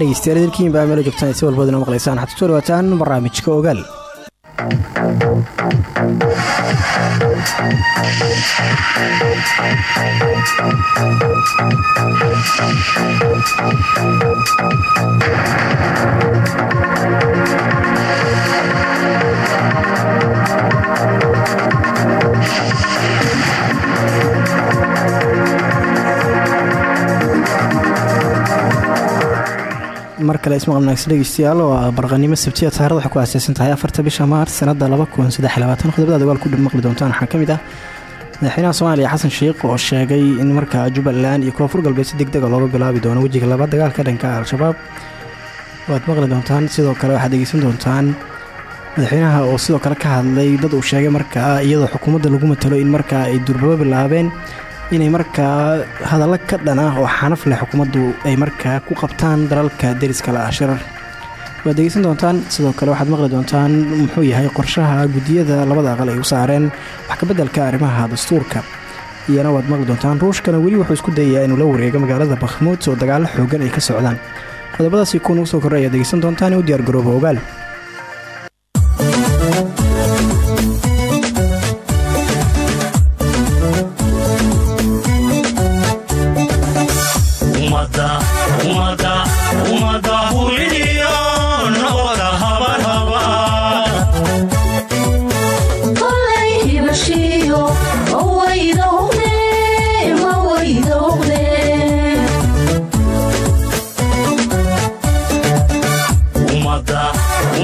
dhegeystayaal dalkiin baa meelo joogtaan si walbaduna maqlaysaan. Waxaad ku soo dhawaataan barnaamijka ogaal mar kale ismaqal wanaagsan dhegeystayaal waa barqanimo sabtiya taarikhda waxay ku aaseysan tahay afarta bisha maars sanada laba kun saddex iyo labaatan qodobada dagaal ku dhib maqli doontaan. Waxaa ka ah madaxweynaha soomaaliya xasan sheikh oo sheegay in markaa jubbaland iyo koonfur galbeed si deg dega looga bilaabi doono wejiga laba dagaalka dhanka al-shabaab. Waad maqli doontaan sidoo kale waxaad dhegeysan doontaan madaxweynaha oo sidoo kale ka hadlay dad uu sheegay markaa iyadoo xukuumadda lagu matalo in markaa ay durbaba bilaabeen inay markaa hadallo ka dhan oo xanaf leh xukuumaddu ay markaa ku qabtaan dalalka deriska la ah shirar waad degeysan doontaan sidoo kale waxaad maqli doontaan muxuu yahay qorshaha guddiyada labada aqal ay u saareen wax kabeddelka arrimaha dastuurka. Iyana waad maqli doontaan ruushkana weli wuxuu isku dayayaa inuu la wareego magaalada bakhmuud oo dagaallo xoogan ay ka socdaan. Qodobadaasi kuwa nugu soo korray ayaad degeysan doontaan u diyaar garooba ogaal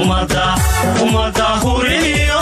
umada umada huriyo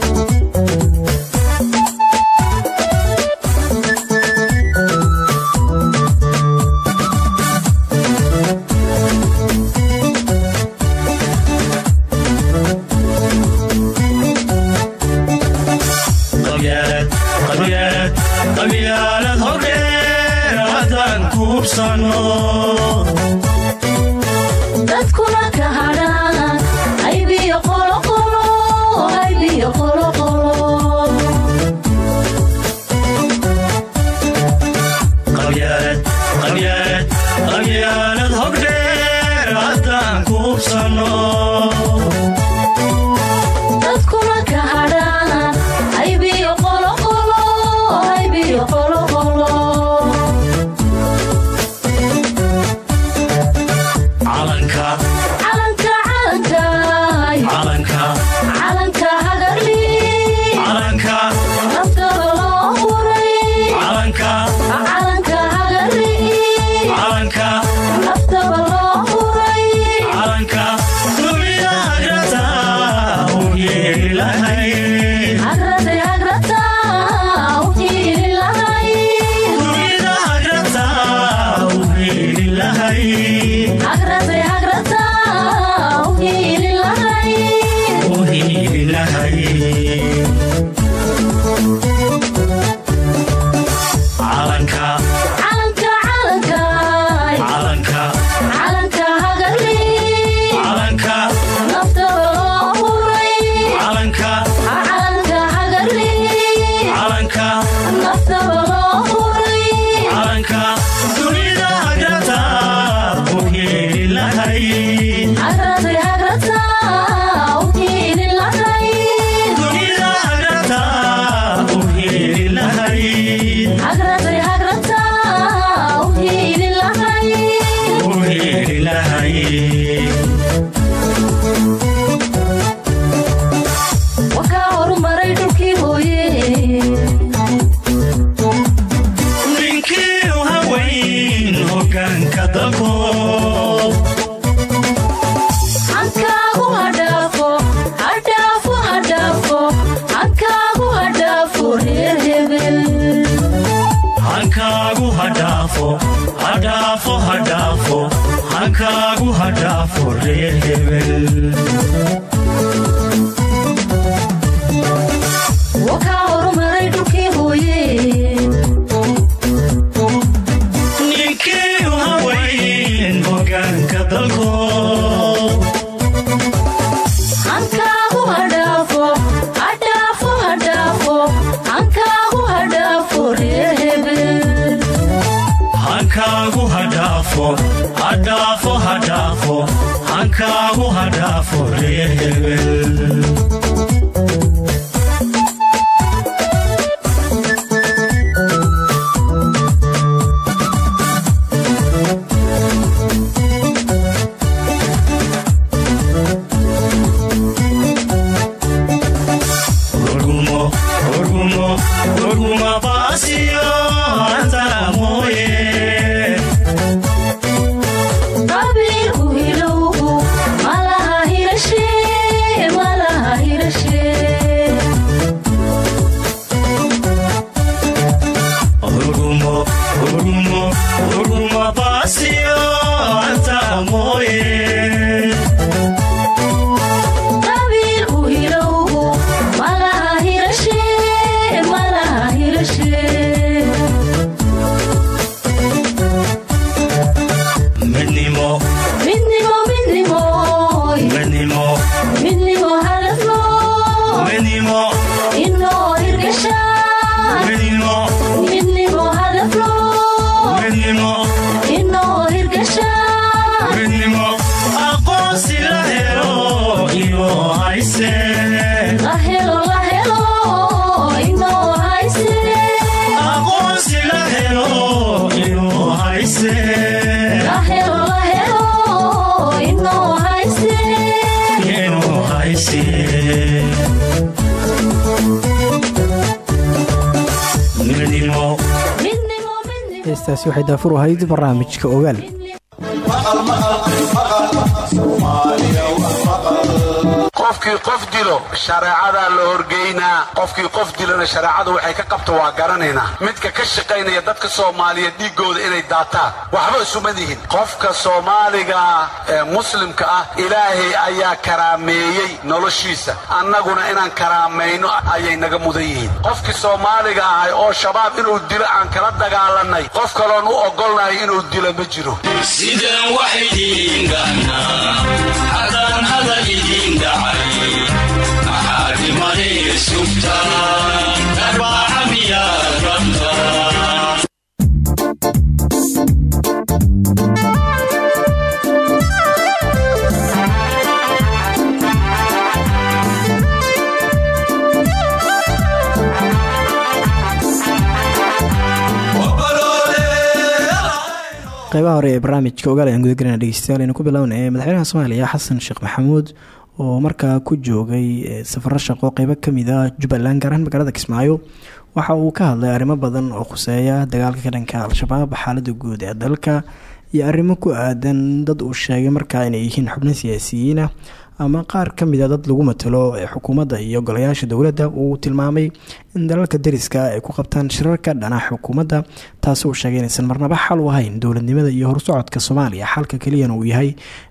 heestaasi waxay daafur ahayd barnaamijka ogaal qofkii qof dilo shareecadaa la horgeynaa qofkii qof dilona shareecadu waxay ka qabto waa garanaynaa midka ka shaqaynaya dadka soomaaliyeed dhiiggooda inay daataan. Waxba isuma dihin qofka soomaaliga ee muslimka ah ilaahay ayaa karaameeyey noloshiisa. Annaguna inaan karaamayno ayay naga mudan yihiin. Qofkii soomaaliga ahay oo shabaab inuu dilo aan kala dagaalanay qof kaloon u ogolnahay inuu dilo ma jiro. Sideen wax idiin gahnaa haddaan hadal idiin dhacay qeybaha hore ee barnaamijka ogaal ayaan gudagelina dhegeystayaal aynu ku bilowna ee madaxweynaha soomaaliya xasan sheekh maxamuud oo markaa ku joogay eh, safaro shaqo qeybo ka mid a jubbaland gaar ahaan magaalada kismaayo. Waxa uu ka hadlay arrimo badan oo khuseeya dagaalka ka dhanka al-shabaab xaalada guud ee dalka iyo arrimo ku aadan dad uu sheegay markaa inay yihiin xubno siyaasiyiina ama qaar ka mid a dad lagu matalo ee xukuumadda iyo golayaasha dowladda uu tilmaamay in dalalka dariska ay ku qabtaan shirarka dhana xukuumadda taasi uu sheegay inaysan marnaba xal u ahayn dowladnimada iyo horsocodka soomaaliya. Xalka keliyana uu yahay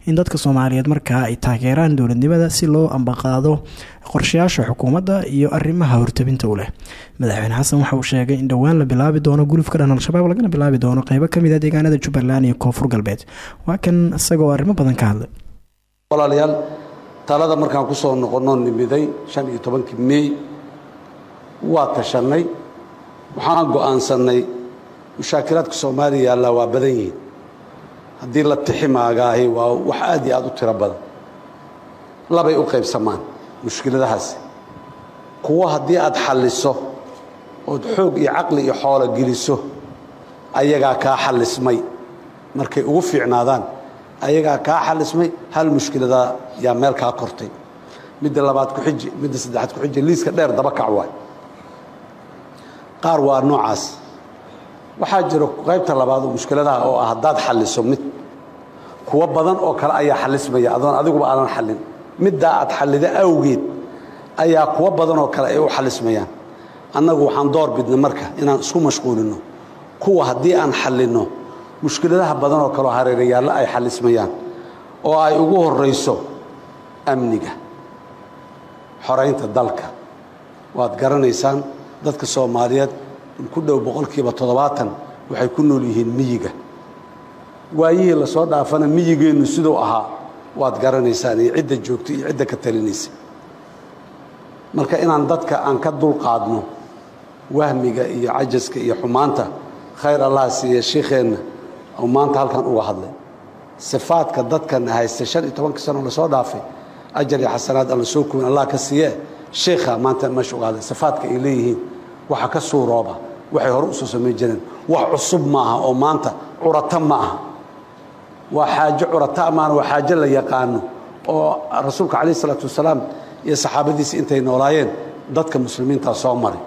in dadka soomaaliyeed markaa ay taageeraan dowladnimada si loo ambaqaado qorshayaasha xukuumadda iyo arrimaha hortabinta u leh. Madaxweyne xasan waxa uu sheegay in dhowaan la bilaabi doono gulufka dhan al-shabaab lagana bilaabi doono qeybo ka mid a deegaanada jubbaland iyo koonfur galbeed. Waa kan arrimo badan ka hadlay talada markaan ku soo noqonnoo nimiday shan iyo tobankii meey waa tashannay waxaan go'aansannay mushaakilaadka soomaaliya yaallaa waa badan yihiin. Haddii la tixi maagaahi waa wax aad iyo aad u tiro badan. Labay u qaybsamaan mushkiladahaasi. Kuwo haddii aad xalliso ood xoog iyo caqli iyo xoolo geliso ayagaa kaa xallismay. Markay ugu fiicnaadaan ayagaa kaa xalismay hal mushkiladaa yaa meel kaa kortay. Midda labaad ku xiji midda saddexaad ku xiji liiska dheer daba kac waay. Qaar waa noocaas. Waxaa jiro qaybta labaad oo mushkiladaha oo ah haddaad xalliso mid. Kuwo badan oo kale ayaa xalismaya adoon adiguba aadan xallin. Middaa aad xallida awgeed ayaa kuwo badan oo kale ay u xalismayaan annagu waxaan door bidnay marka inaan isku mashquulinno kuwa haddii aan xallinno mushkiladaha badan oo kaleo hareerayaalla ay xalismayaan oo ay ugu horayso amniga xoraynta dalka. Waad garanaysaan dadka soomaaliyeed ku dhow boqolkiiba toddobaatan waxay ku nool yihiin miyiga. Waayihii la soo dhaafana miyigeennu siduu ahaa waad garanaysaan iyo cidda joogta iyo cidda ka talinaysa marka inaan dadka aan ka dulqaadno wahmiga iyo cajaska iyo xumaanta khayr allah siiya shiikheenna maanta halkan uga hadlay sifaadka dadkana haysta shan iyo tobanka sano la soo dhaafay ajar iyo xasanaad alla soo kuwin allah ka siiye sheikha maanta meesha uga hadlay sifaadka ay leeyihiin waxa ka suurooba waxay hore u soo samayn jireen. Wax cusub maaha oo maanta curata ma aha waa xaajo curata maana waa xaajo la yaqaano oo rasuulka calayh isalaatu wasalaam iyo saxaabadiisa intay noolaayeen dadka muslimiintaa soo maray.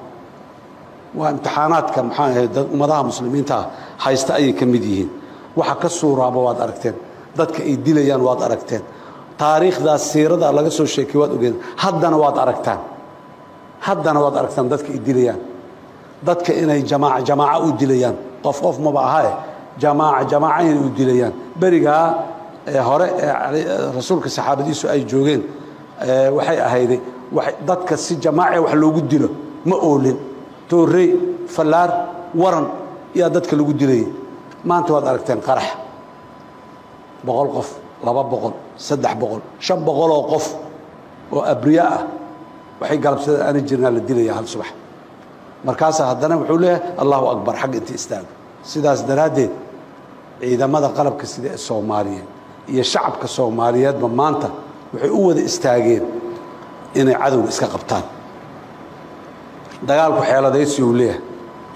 Waa imtixaanaadka maxaa ahayd ummadaha muslimiintaa haysta ayay ka mid yihiin. Waxa ka suuraaba waad aragteen. Dadka ay dilayaan waad aragteen. Taariikhdaas siirada laga soo sheekay waad ogeen haddana waad aragtaan. Haddana waad aragtaan dadka ay dilayaan. Dadka inay jamaaca jamaaca u dilayaan. Qof qof maba ahae jamaaca jamaaca inay u dilayaan. Berigaa ee hore ee rasuulka saxaabadiisu ay joogeen waxay ahayday dadka si jamaace wax loogu dilo. Ma oolin. Toorey fallaar waran yaa dadka lagu dilayay maanta waad aragteen qarax. Boqol qof laba boqol saddex boqol shan boqoloo qof oo abriya ah. Waxay galabsadeen aana jirnaa la dilaya hal subax. Markaasaa haddana wuxuu leeyahay allahu akbar xagga inta istaaga sidaas daraaddeed ciidamada qalabka sida ee soomaaliyeed iyo shacabka soomaaliyeedba maanta waxay u wada istaageen inay cadowga iska qabtaan. Dagaalku xeeladaysi uu leeyahay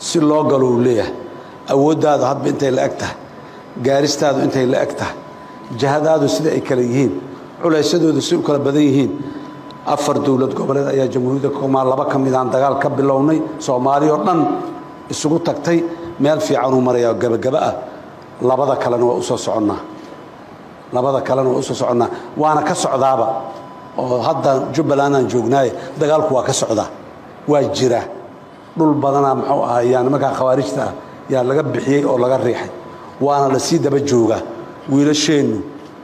si loo galo uu leeyahay awooddaadu hadba intay la eg tahay gaaristaadu intay la eg tahay jahadaadu sida ay kale yihiin culaysyadoodu si u kala badan yihiin afar dowlad goboleed ayaa jamhuuriyadda koomaa laba ka midaan dagaal ka bilownay soomaali oo dhan isugu tagtay meel fiicanuu maraya oo ah labada kalena waa u soo soconnaa labada kalena waa u soo soconnaa waana ka socdaaba oo hadda jubbaland aan joognaaye dagaalku waa ka socdaa waa jira dhul badanaa muxuu ahaa nimankaa khawaarijta ah yaa laga bixiyey oo laga riixay. Waana la sii daba joogaa. Wiilasheennu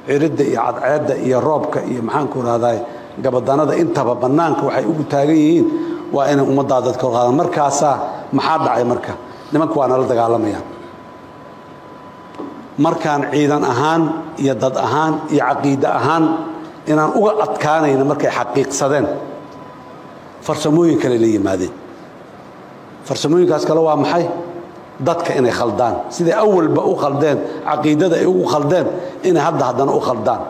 ciridda iyo cadceedda iyo roobka iyo maxaanku rahdaay gabadanada intaba bannaanka waxay ugu taagan yihiin waa inay ummaddaa dadka qaadaan. Markaasaa maxaa dhacay marka? Nimanku waa nala dagaalamayaan markaan ciidan ahaan iyo dad ahaan iyo caqiide ahaan inaan uga adkaanayna markay xaqiiqsadeen farsamooyin kale la yimaadeen. Farsamooyinkaas kale waa maxay dadka inay khaldaan. Siday awalba u khaldeen caqiidada ay ugu khaldeen inay hadda haddana u khaldaan.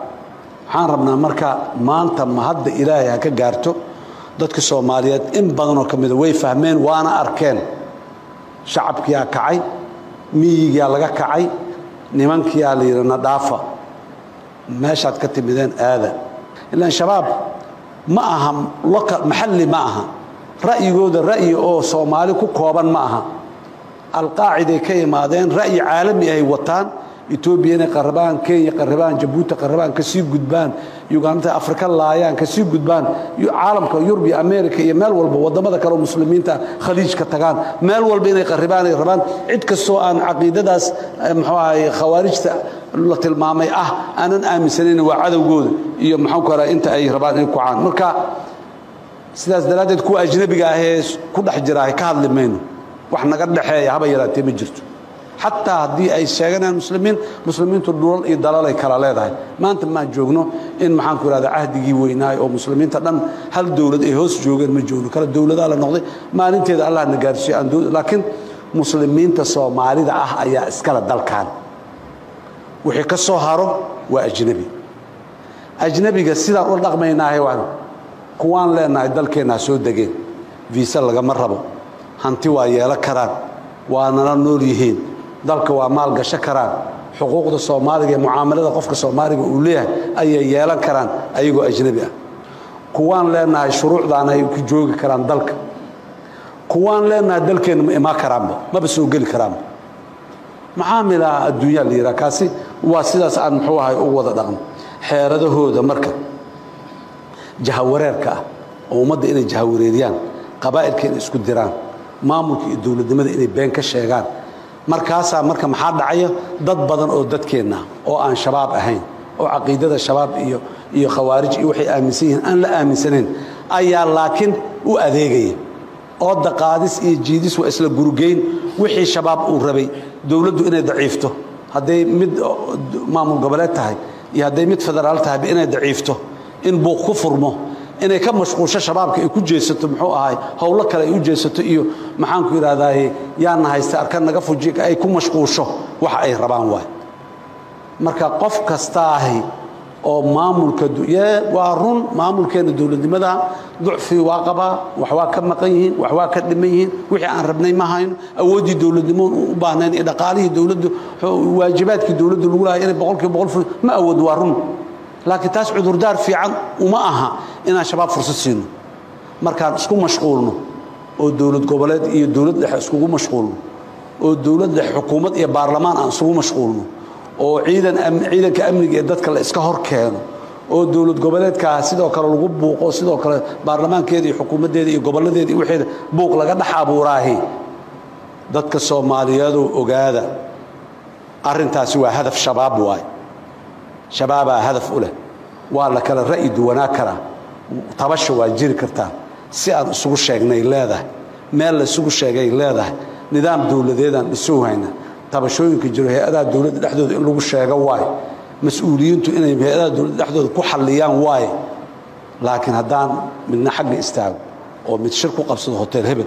Waxaan rabnaa marka maanta ma hadda ilaahay ha ka gaarto dadka soomaaliyeed in badanoo ka mida way fahmeen waana arkeen. Shacabkiyaa kacay miyigaa laga kacay nimankiyaa la yidhi na dhaafa. Meeshaad ka timideen aada. Ilaan shabaab ma aha maxalli ma aha. Ra'yigooda ra'yi oo soomaali ku kooban ma aha alqaaciday ka imaadeen ra'yi caalami ahay wataan etoobiya inay qarabaan kenya qarabaan jabuuti qarabaan ka sii gudbaan uganda afrika laayaan ka sii gudbaan caalamka yurub america iyo meel walba waddamada kale oo muslimiinta khaliijka tagaan. Meel walba inay qaribaan ay rabaan. Cid kastoo aan caqiidadaas muxuu ahay khawaarijta la tilmaamay ah aanan aaminsanayn waa cadowgooda. Iyo maxaan ku raha inta ay rabaan inay kucaan marka sidaas daraaddeed kuwa ajnabiga ahee ku dhex jiraahay ka hadli mayno wax naga dhexeeya haba yaraatee ma jirto. Xataa haddii ay sheeganayaan muslimiin muslimiintu dhulal iyo dalalay kala leedahay. Maanta maan joogno in maxaanku ihahda cahdigii weynaay oo muslimiinta dhan hal dowlad ay hoos joogeen ma joogno. Kale dowladaa la noqday. Maalinteeda allah na gaarsiiyo laakiin muslimiinta soomaalida ah ayaa iskale dalkan wixii ka soo haro waa ajnebi ajnebiga sidaan ula dhaqmaynaahe kuwaan leenahay dalkeenna soo degeen. Viisa lagama rabo hanti waa yeelo karaan waa nala nool yihiin. Dalka waa maal gasho karaan. Xuquuqda soomaaliga ee mucaamalada qofka soomaaliga uu leeyahay ayay yeelan karaan ayagoo ajnebi ah. Kuwaan leenahay shuruucdaana ay ku joogi karaan dalka. Kuwaan leenahay dalkeenna ma imaan karaanba maba soo geli karaanba. Macaamilaha adduunyaa la yidhaha kaasi waa sidaas aan muxuu ahay ugu wada dhaqno. Xeeradahooda marka jahawareerka ah oo ummadda inay jahawareeriyaan qabaa'ilka inay isku diraan maamulka iyo dowladnimada inay been ka sheegaan. Markaasaa marka maxaa dhacaya dad badan oo dadkeenna oo aan shabaab ahayn oo caqiidada shabaab iyo iyo khawaarij iyo waxay aaminsan yihiin aan la aaminsanayn ayaa laakiin u adeegaya. Oo daqaadis iyo jiidis waa isla gurugeyn wixii shabaab uu rabay dowladdu inay daciifto. Hadday mid maamul goboleed tahay iyo hadday mid federaal tahayba inay daciifto. In buuq ku furmo inay ka mashquulsho shabaabka ay ku jeesato muxuu ahay howlo kale ay u jeesato iyo maxaanku idhahdaaye yaana haysta arkan naga fuji ay ku mashquulsho waxa ay rabaan waay. Marka qof kastaahi oo maamulka waa run maamulkeena dowladnimada ducfi waa qabaa wax waa ka maqan yihiin wax waa ka dhiman yihiin wixii aan rabnay ma hayno awooddii dowladnimo u baahnayn iyo dhaqaalihii dowladdu waajibaadkii dowladdu lagu lahay inay boqolkiiba boqol ma awood waa run laakiin taas cudurdaar fiican uma aha inaan shabaab fursad siino. Markaan isku mashquulno oo dowlad goboleed iyo dowlad dhexe iskugu mashquulno oo dowlad dhexe xukuumad iyo baarlamaan aan isugu mashquulno oo ciidan ciidanka amniga ee dadka la iska hor keeno oo dowlad goboleedkaa sidoo kale lagu buuqo sidoo kale baarlamaankeeda iyo xukuumaddeeda iyo gobolladeeda iyo wixeeda buuq laga dhex abuuraahi. Dadka soomaaliyeedoo ogaada arrintaasi waa hadaf shabaab waay shabaabaa hadaf u leh. Waa la kala ra'yi duwanaa karaa. Tabasha waa jiri kartaa. Si aan isugu sheegnay leedahay meel la isugu sheegay leedahay nidaam dowladeedaan dhisoo hayna. Tabashooyinka jiro hay'adaha dowladda dhexdooda in lagu sheego waaye mas'uuliyiintu inay hay'adaha dowladda dhexdooda ku xalliyaan waaye laakiin haddaan midna xagga istaago oo mid shir ku qabsado hotel hebel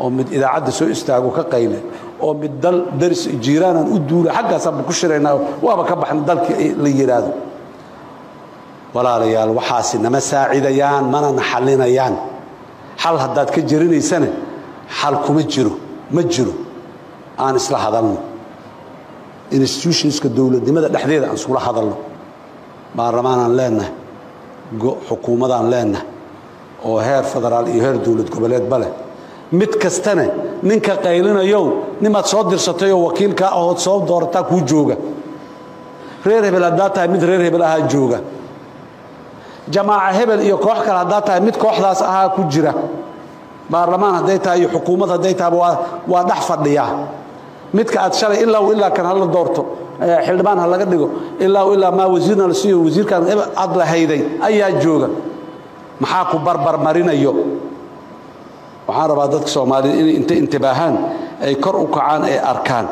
oo mid idaacadda soo istaago ka qayle oo mid dal daris jiiraanaan u duula xaggaasaanba ku shiraynaa waaba ka baxna dalkii la yidhaahdo walaalayaal waxaasi nama saacidayaan manana xallinayaan xal haddaad ka jarinaysana xal kuma jiro ma jiro. Aan isla hadalno. Institutionska dowladnimada dhexdeeda aan iskula hadalno. Baarlamaanaan leenahay xukuumadaan leenahay oo heer federaal iyo heer dowlad goboleedba leh. Mid kastana ninka qaylinayow nimaad soo dirsatayoo wakiilkaa ahood soo doorataa kuu jooga. Reer hebel haddaa tahay mid reer hebel ahaa jooga. Jamaaca hebel iyo koox kale haddaa tahay mid kooxdaas ahaa ku jira. Baarlamaan hadday tahay iyo xukuumad hadday tahayba waa dhex fadhiyaa midka aad shalay ilaa ilaa kan hala doorto. Xildhibaan ha laga dhigo. Ilaa ilaa maa wasiirna la siiyo wasiirkan aad la ayaa jooga. Maxaa ku barbarmarinayo waxaan rabaa dadka soomaaliya inay inta intibaahaan ay kor u kacaan ay arkaan.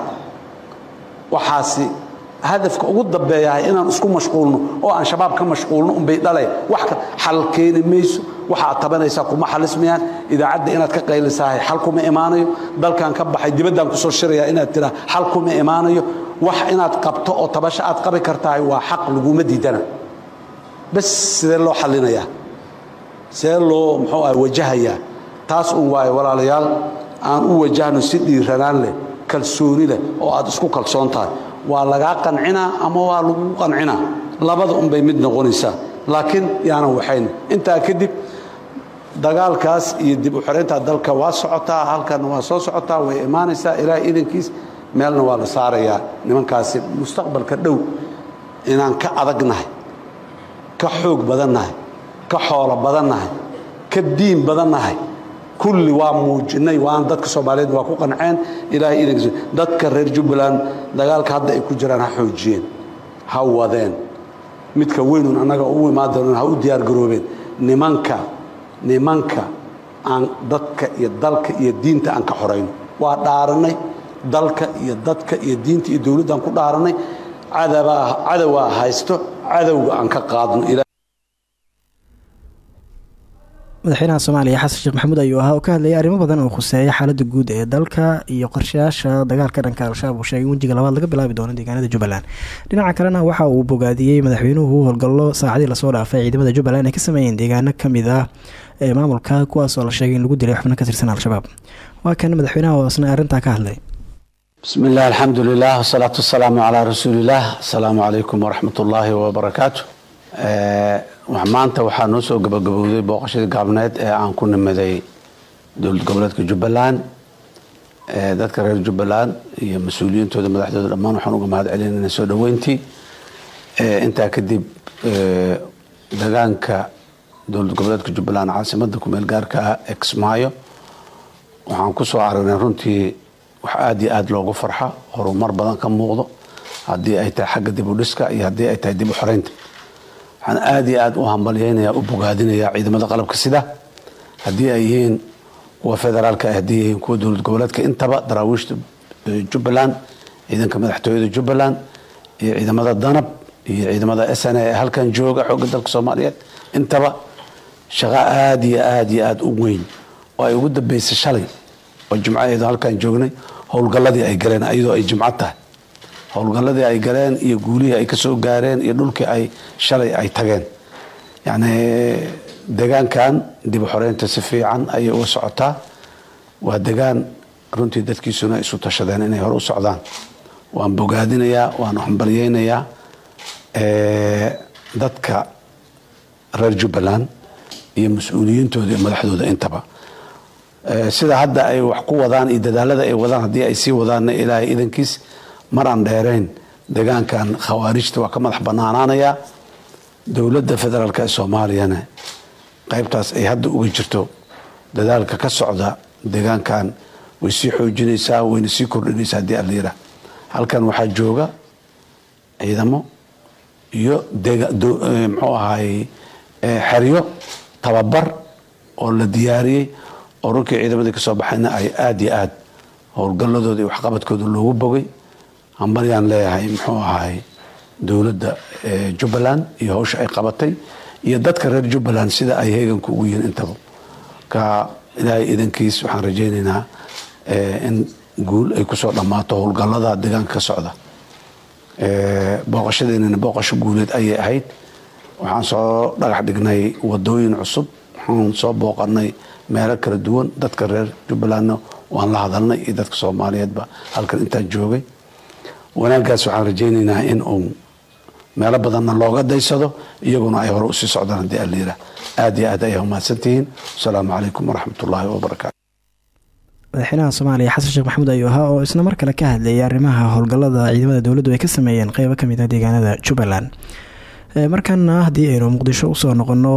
Waxaasi hadafka ugu dambeeyahay inaan isku mashquulno oo aan shabaab ka mashquulno unbay dhalay. Wax xal keeni mayso. Waxaad tabanaysaa kuma xalismayaan idaacadda inaad ka qaylisahay xal kuma imaanayo? Dalkan ka baxay dibaddaan ku soo shirayaa inaad tiraa xal kuma imaanayo? Wax inaad qabto oo tabasho aad qabi kartahay waa xaq laguma diidana. Bas sidee loo xallinayaa? Sidee loo muxuu ah wajahayaa taas un waayo walaalayaal aan u wajahno si dhiiranaan leh kalsooni leh oo aad isku kalsoon tahay. Waa lagaa qancinaa ama waa lagu qancinaa labada unbay mid noqonaysaa. Laakiin yaanan waxayn. Intaa kadib dagaalkaas iyo dib u dalka waa socotaa halkanna waa soo socotaa way imaanaysaa ilaahay idankiis meelna waa la saarayaa. Nimankaasi mustaqbalka dhow inaan ka adagnahay ka xoog badannahay ka xoolo badannahay ka diin badannahay kulli waa muujinay waan dadka soomaaliyeed waa ku qanceen ilaahay idankiis dadka reer jubbaland dagaalka hadda ay ku jiraan ha xoojiyeen ha wadeen. Midka weynun annaga u imaan doonaan ha u diyaar garoobeen nimanka nimanka aan dadka iyo dalka iyo diinta aan ka xorayno waa dhaaranay dalka iyo dadka iyo diinta iyo dowladdan ku dhaaranay. Cadabaa cadowaa haysto cadowga aan ka qaadno madaxweynaha soomaaliya xasan sheekh maxamuud ayuu ahaa oo ka hadlayay arrimo badan oo khuseeya xaaladda guud ee dalka iyo qorshayaasha dagaalka dhanka al-shabaab. Uu sheegay in wejiga labaad laga bilaabi doono deegaanada jubbaland. Dhinaca kalena waxa uu bogaadiyey madaxweynuhu howlgallo saacadii la soo dhaafay ciidamada jubbaland ay ka sameeyeen deegaano ka mid ah ee maamulka kuwaasoo la sheegay in lagu dilay xubno ka tirsan al-shabaab. Waa kan madaxweynaha oo isna arrintaa ka hadlay. Bismi illah alxamdu lilah wasalaatu wasalaamu calaa rasuuliillah asalaamu calaykum waraxmat ullaahi wabarakaatu maanta waxaa noo soo gabagabowday booqashadii gaabneed ee aan ku nimaday dowlad goboleedka jubbaland. Dadka reer jubbaland iyo mas'uuliyiintooda madaxdooda dhammaan waxaan uga mahad celinayna soo dhoweyntii intaa kadib degaanka dowlad goboleedka jubbaland caasimada kumeel gaarka ah exmaayo waxaan ku soo aragnay runtii wax aada iyo aada loogu farxa horumar badan ka muuqdo. Haddii ay tahay xagga dib u dhiska iyo haddii ay tahay dib u xoreynta waxaan aada iyo aada u hambalyeynaya u bogaadinaya ciidamada qalabka sida haddii ay yihiin kuwa federaalka haddii yihiin kuwa dowlad goboleedka. Intaba daraawiishta jubbaland ciidanka madaxtooyada jubbaland iyo ciidamada danab iyo ciidamada s n a ee halkan jooga xoogga dalka soomaaliyeed. Intaba shaqo aada iyo aada iyo aada u weyn oo ay ugu dambeysay shalay oo jimcaheedu halkan joognay howlgalladii ay galeen iyadoo ay jimco tahay howlgalladii ay galeen iyo guulihii ay ka soo gaareen iyo dhulkii ay shalay ay tageen. Yacni degaankan dib xoreynta si fiican ayay uga socotaa. Waa degaan runtii dadkiisuna isu tashadeen inay hore u socdaan. Waan bogaadinayaa waan hambalyeynayaa dadka reer jubbaland iyo mas'uuliyiintooda iyo madaxdooda intaba. Sida hadda ay wax ku wadaan iyo dadaalada ay wadaan haddii ay sii wadaanna ilaahay idankiis maraan dheerayn degaankan khawaarijta waa ka madax banaanaanayaa dowladda federaalk ee soomaaliyana qaybtaas ay hadda uga jirto. Dadaalka ka socda degaankan way sii xoojinaysaa wayna sii kordhinaysaa haddii allayira halkan waxaa jooga ciidamo iyo muxuu ahaay xeryo tababar oo la diyaariyey oo runkii ciidamadii ka soo baxayna ay aada iyo aada howlgalladooda iyo waxqabadkooda loogu bogay hambalyaan leeyahay muxuu ahaay dowladda jubbaland iyo hawsha ay qabatay iyo dadka reer jubbaland sida ay heeganku ugu yihiin intaba. Ka ilaahay idankiis waxaan rajaynaynaa in guul ay ku soo dhammaato howlgallada deegaanka ka socda booqashadeennana booqasho guuleed ayay ahayd. Waxaan soo dhagax dhignay wadooyin cusub waxaan soo booqanay meelo kala duwan. Dadka reer jubbalandna waan la hadalnay iyo dadka soomaaliyeedba halkan intaan joogay wanaaggaas waxaan rajaynaynaa in uu meelo badanna looga daysado iyaguna ay hore u sii socdaan haddii allayira aada iyo aad ayaa umahadsantihiin asalaamu calaykum waraxmat ullaahi wabarakaatu madaxweynaha soomaaliya xasan sheekh maxamuud ayuu ahaa oo isna mar kale ka hadlayay arrimaha howlgallada ciidamada dowladdu ay ka sameeyeen qeybo ka mid ah deegaanada jubbaland. Markaana haddii aynu muqdisho u soo noqono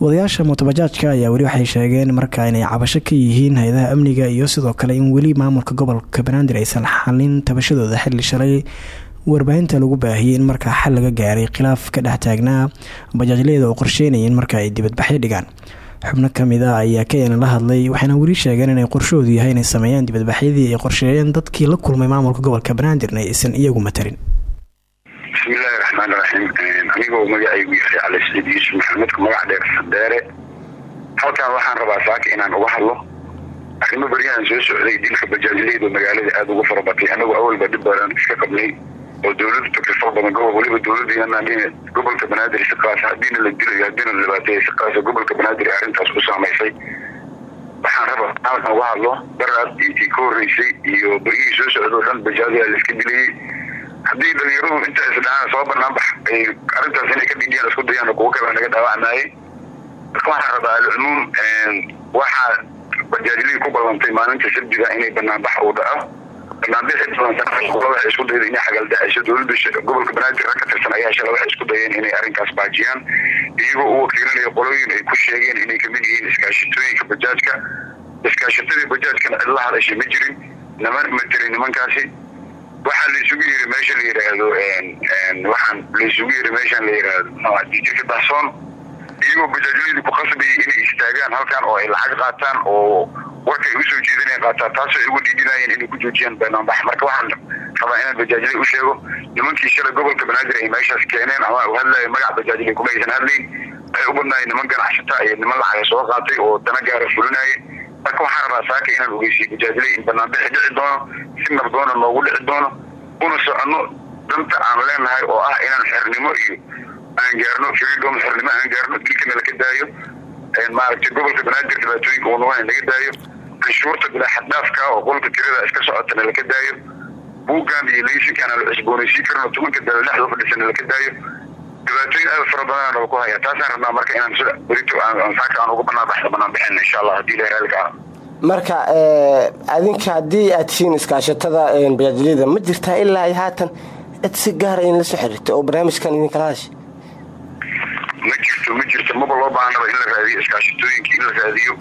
wadayaasha mootobajaajka ayaa weli waxay sheegeen marka inay cabasho ka yihiin hay'adaha amniga iyo sidoo kale in weli maamulka gobolka banaadir aysan xalin tabashadooda xilli shalay. Warbaahinta lagu baahiyey in markaa xal laga gaaray khilaaf ka dhex taagnaa bajaajleyda oo qorsheynayeen marka ay dibadbaxyo dhigaan. Xubno ka mid a ayaa keyana la hadlay waxayna weli sheegeen inay qorshahoodu yahay inay sameeyaan dibadbaxyadii ay qorsheeyeen dadkii la kulmay maamulka gobolka banaadirna aysan iyagu matarin bismillaahi raxmaan raxiim anigoo magacaygu yahay cali saciid yuusuf maxamedka magac dheer sadeere halkan waxaan rabaa saaka inaan uga hadlo arrimo beryahan soo socday dilka bajaajleyda magaalada aada uga farabatay anagoo awalba dhib badan iska qabnay oo dowladu takrifal badan gobol waliba dowladii gobolka banaadir si qaasa hadiina la dilayo hadiina la dhibaateeya si qaasa gobolka banaadir arrintaas ku saamaysay waxaan rabaa halkan uga hadlo daraad tii ka horreysay iyo beryihii soo socda oo dhan bajaajyaa la iska dilayay haddii dhalinyaradu intaa isdhahaan soo banaanbax ay arrintaas inay ka dhigiyaan isku dayaan kuwo kale naga dhaawacmaayay marka waxaan rabaa alcumuum waxaa bajaajlii ku ballantay maalinta sabdiga inay banaanbax uu dhaco. Waxay isku dayda inay xagaldacayso dowladda gobolka banaadir rag ka tirsan ayaa shalay waxay isku dayeen inay arrinkaas baajiyaan. Iyagoo u wakiilinaya qolooyin ay ku sheegeen inay ka mid yihiin iskaashitooyinka bajaajka. Iskaashitadii bajaajkana cid la hadashay ma jirin nama materin nimankaasi waxaa la isugu yiri meesha la yiraahdo waxaan la isugu yiri meeshan la yiraahdo dahsoon iyagoo bajaajleydu ku qasbayay inay istaagaan halkan oo ay lacag qaataan oo warka ay u soo jeedinay qaataan taasoo ay uga dhiidhinayeen inay ku joojiyaan banaanbax marka waxaan rabaa inaan bajaajley u sheego nimankii shalay gobolka banaadir ay meeshaas keeneen ama u hadlaya magac bajaajley kuma aysan hadlayn waxay u badnaayeen niman ganacsata iyo niman lacaga soo qaatay oo dana gaara fulinayay marka waxaan rabaa saaka inaan ogeysiyo bajaajley in banaanbixi dhici doono si nabdoona noogu dhici doono una soconno danta aan leenahay oo ah inaan xernimo iyo aan gaarno freedom xernimo aan gaarno dilkana laga daayo maaragtay gobolka banaadir dhibaatooyinka noqon laga daayo canshuurta bilaa xaddhaafka oo qolka tirada iska socotana laga daayo buuggan iyo leysinkaan aan la cusboonaysiin karno tobanka dala dhexda fadhisana laga daayo dhibaatooyin aad fara badan aan ku haya taasaan rabnaa marka inaan berito saaka aan uga banaan baxda banaan bixin insha allah haddii ilahi raalika ah marka adinka haddii aad tihiin iskaashatada bajaajliyada ma jirtaa ilaa ay haatan cid si gaara in la soo xiriirto oo barnaamijkan idinkala hadasha? Ma jirto ma jirto. Maba loo baahnaba in la raadiyo iskaashatooyinkii in la raadiyo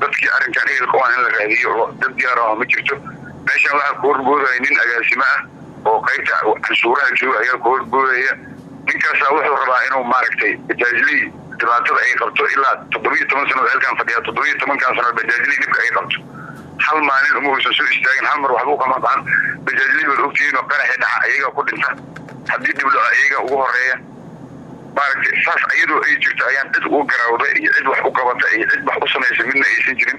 dadkii arrinkan ehelka waa in la raadiyo dad diyaar ah ma jirto. Meeshan waxaa ku horboodaya nin agaasimo ah oo qaybta canshuuraha jooga ayaa ku horboodaya ninkaasaa wuxuu rabaa inuu maaragtay bajaajlii dhibaatada ay qabto ilaa toddobiyo toban sanood halkan fadhiya toddobiyo tobankan sanood bajaajlii dhibka ay qabto. Hal maalin uma uusan soo istaagin hal mar waxbuu kama qaban bajaajlii baad ogtihiin oo qaraxi dhaca ayaga ku dhinta. Haddii dhib dhaco ayaga ugu horreeya maaragtay saas iyadoo ay jirto ayaan cid ugu garaawda iyo cid wax u qabata iyo cid wax u samaysa midna aysan jirin.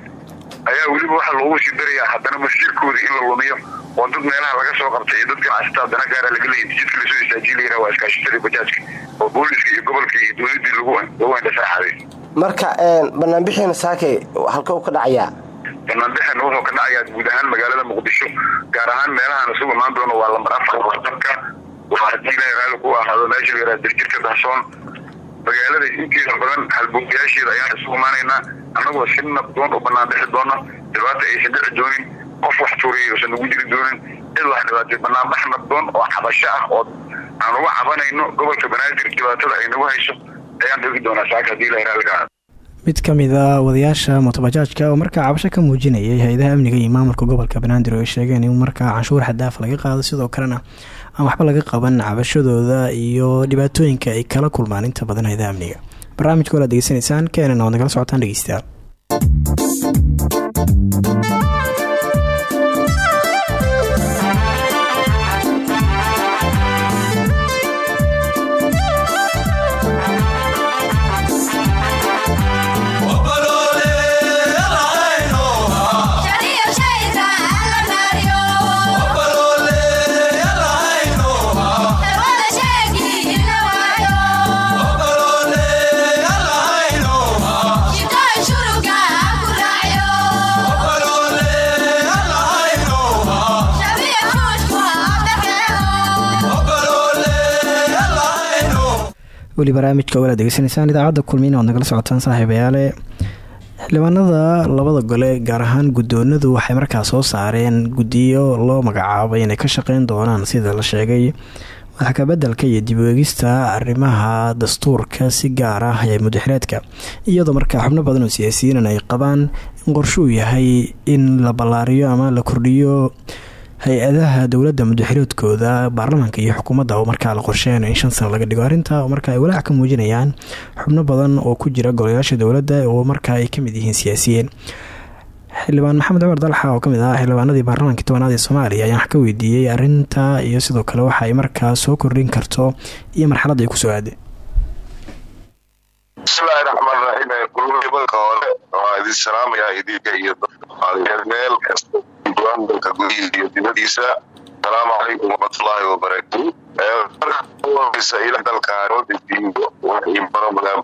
Ayaa weliba waxaa loogu sii darayaa haddana masiirkooda in la lumiyo oo dad meelaha laga soo qabtay iyo dad ganacsataa dana gaara laga leeyay jidka la soo istaajiyi la yaraha waa iskaashatadii bajaajka oo booliska iyo gobolka iyo dowladdii lagu indhasaaxaday marka banaanbixiina saakay halka u ka dhacayaa banaanbixina wuxuu ka dhacayaa guud ahaan magaalada muqdisho gaar ahaan meelahan isugu imaan doono waa lambar afar wadanka waa haddii ilahay ku ahaado meesha la yaraha dirjirka dahsoon magaalada inteeda badan halboogayaasheeda ayaan isugu imaanaynaa annagoo si nabdoon u banaanbixi doona dhibaata aysan dhici doonin qof wax tuurayay uusan nagu jiri doonin wax dhibaatay banaanbax nabdoon oo cabasho ah oo aan uga cabanayno gobolka banaadir dhibaatada ay nagu hayso ayaan dhigi doonaa saaka raalli ka ahaado mid ka mid a wadayaasha motobajaajka oo markaa cabasho ka muujinayay hay'adaha amniga iyo maamulka gobolka banaadir oo ay sheegeen in markaa canshuur xadaaf laga qaado sidoo kalena aan waxba laga qaban cabashadooda iyo dhibaatooyinka ay kala kulmaan inta badan hay'adaha amniga. Barnaamijka walaad degeysanaysaan keenana waad nagala socotaan dhegeystayaal weli barnaamijka walaad degeysanaysaan idaacadda kulmiina waad nagala socotaan saaxiibayaale. Xildhibaanada labada gole gaar ahaan guddoonadu waxay markaa soo saareen guddiyo loo magacaabay inay ka shaqeyn doonaan sida la sheegay. Wax kabedelka iyo dib ueegista arrimaha dastuurka si gaar ah ee mudaxireedka iyadoo markaa xubno badan oo siyaasiyiinan ay qabaan in qorshuu yahay in la ballaariyo ama la kordhiyo hay'adaha dowladda mudaxireedkooda baarlamaanka iyo xukuumadda oo markaa la qorsheynayo in shan sano laga dhigo. Arrinta oo marka ay walaac ka muujinayaan xubno badan oo ku jira golayaasha dowladda oo markaa ay ka mid yihiin siyaasiyiin. Xildhibaan maxamed cumar dalxa oo ka mid ah xildhibaanadii baarlamaanka tobanaad ee soomaaliya ayaan ka weydiiyey arinta iyo sidoo kale waxa ay markaa soo kordhin karto iyo marxaladda ay ku soo aaday. Bismillahi raxmaan raxiim kulmibalka hore waa dalka gudihiisa iyo dibadiisa. Asalaamu calaykum waraxmatullaahi wabarakatu markaisa ila dalkaanodiiyo wixii barobadan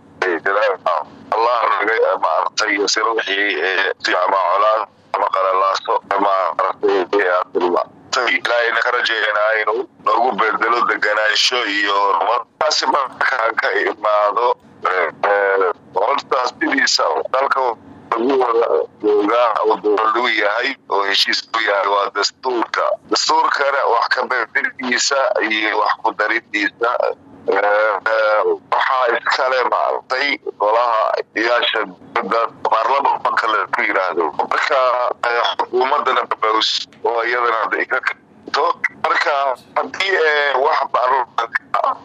allah naga maaragtay siro wixii ama colaad ama qalalaaso maaragtay ilaahayna ka rajeynaa inuu noogu bedelo deganaansho iyo horumarkaasi markaan ka imaado horta sidiisa dalka joogaa oo dowladu yahay oo heshiis u yahay waa dastuurka. Dastuurkana wax ka bedelidiisa iyo wax ku daridiisa waxaa iskale maaragtay golaha yaasha baarlamanka laku yiraahdo. Marka xukuumadana babaws oo iyadana ka to marka haddii wax baarlamanka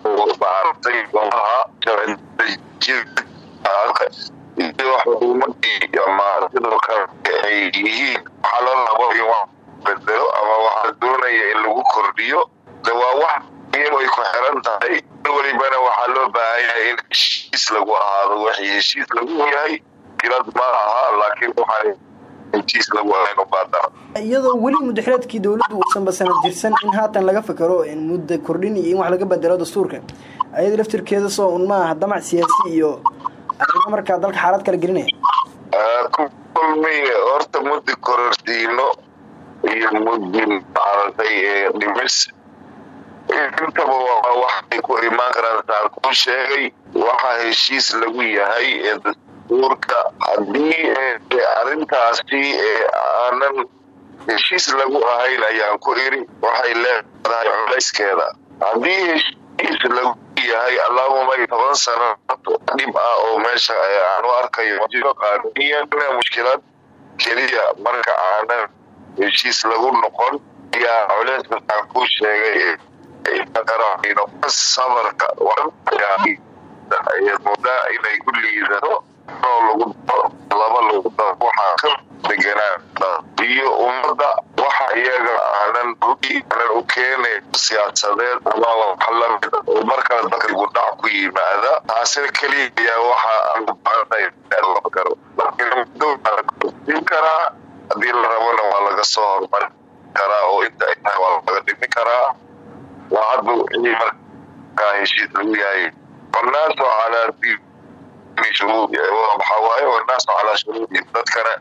oo maaragtay golaha ama sidoo kale ay yihiin waxaa loo rabo in wax bedelo ama waxaa doonaya in lagu kordhiyo. De waa wax ay ku xiran tahay. Welibana waxaa loo baahan yahay in heshiis lagu ahaado. Wixii heshiis lagu yahay. Kilad ma aha laakiin waxaa iyadoo weli mudaxireedkii dowladdu uusanba sanad jirsan in haatan laga fikero mudda kordhin iyo in wax laga bedelo dastuurka. Ayada laftirkeeda soo un maaha damac siyaasi iyo markaa dalka xaalad kala gelinaya? Kulmi horta muddi kororsiino iyo muddi maaragtay dhimis. Intaba waxay ku imaan karaan saan kuu sheegay waxaa heshiis lagu yahay ee dastuurka haddii arrintaasi aanan heshiis lagu ahayn ayaan ku iri waxay leedahay culayskeeda haddii lagu yahay allahuma toban sano dhib ah oo meesha aan u arkayo jiro qaaniyan mushkilad keliya marka aanan heshiis lagu noqon ayaa culeyska taan ku sheegay sabarka mudaa inay ku liidato laba lagu waxaa ka deganaa iyo ummadda waxa iyaga aanan aanan u keenay siyaasadeed ama la mid oo markale dadka gudhac ku yimaada taasina keliya ayaa waxa aan u baahanay karo laakiin karaa. Haddii la rabona waa laga soo hormarin karaa oo inta waa laga dhimi karaa. Waa hadba wixii markaa heshiis lagu yahay. Wannaasu calaa shuruudi waxaa waaye wannaasu calaa shuruudihim dadkana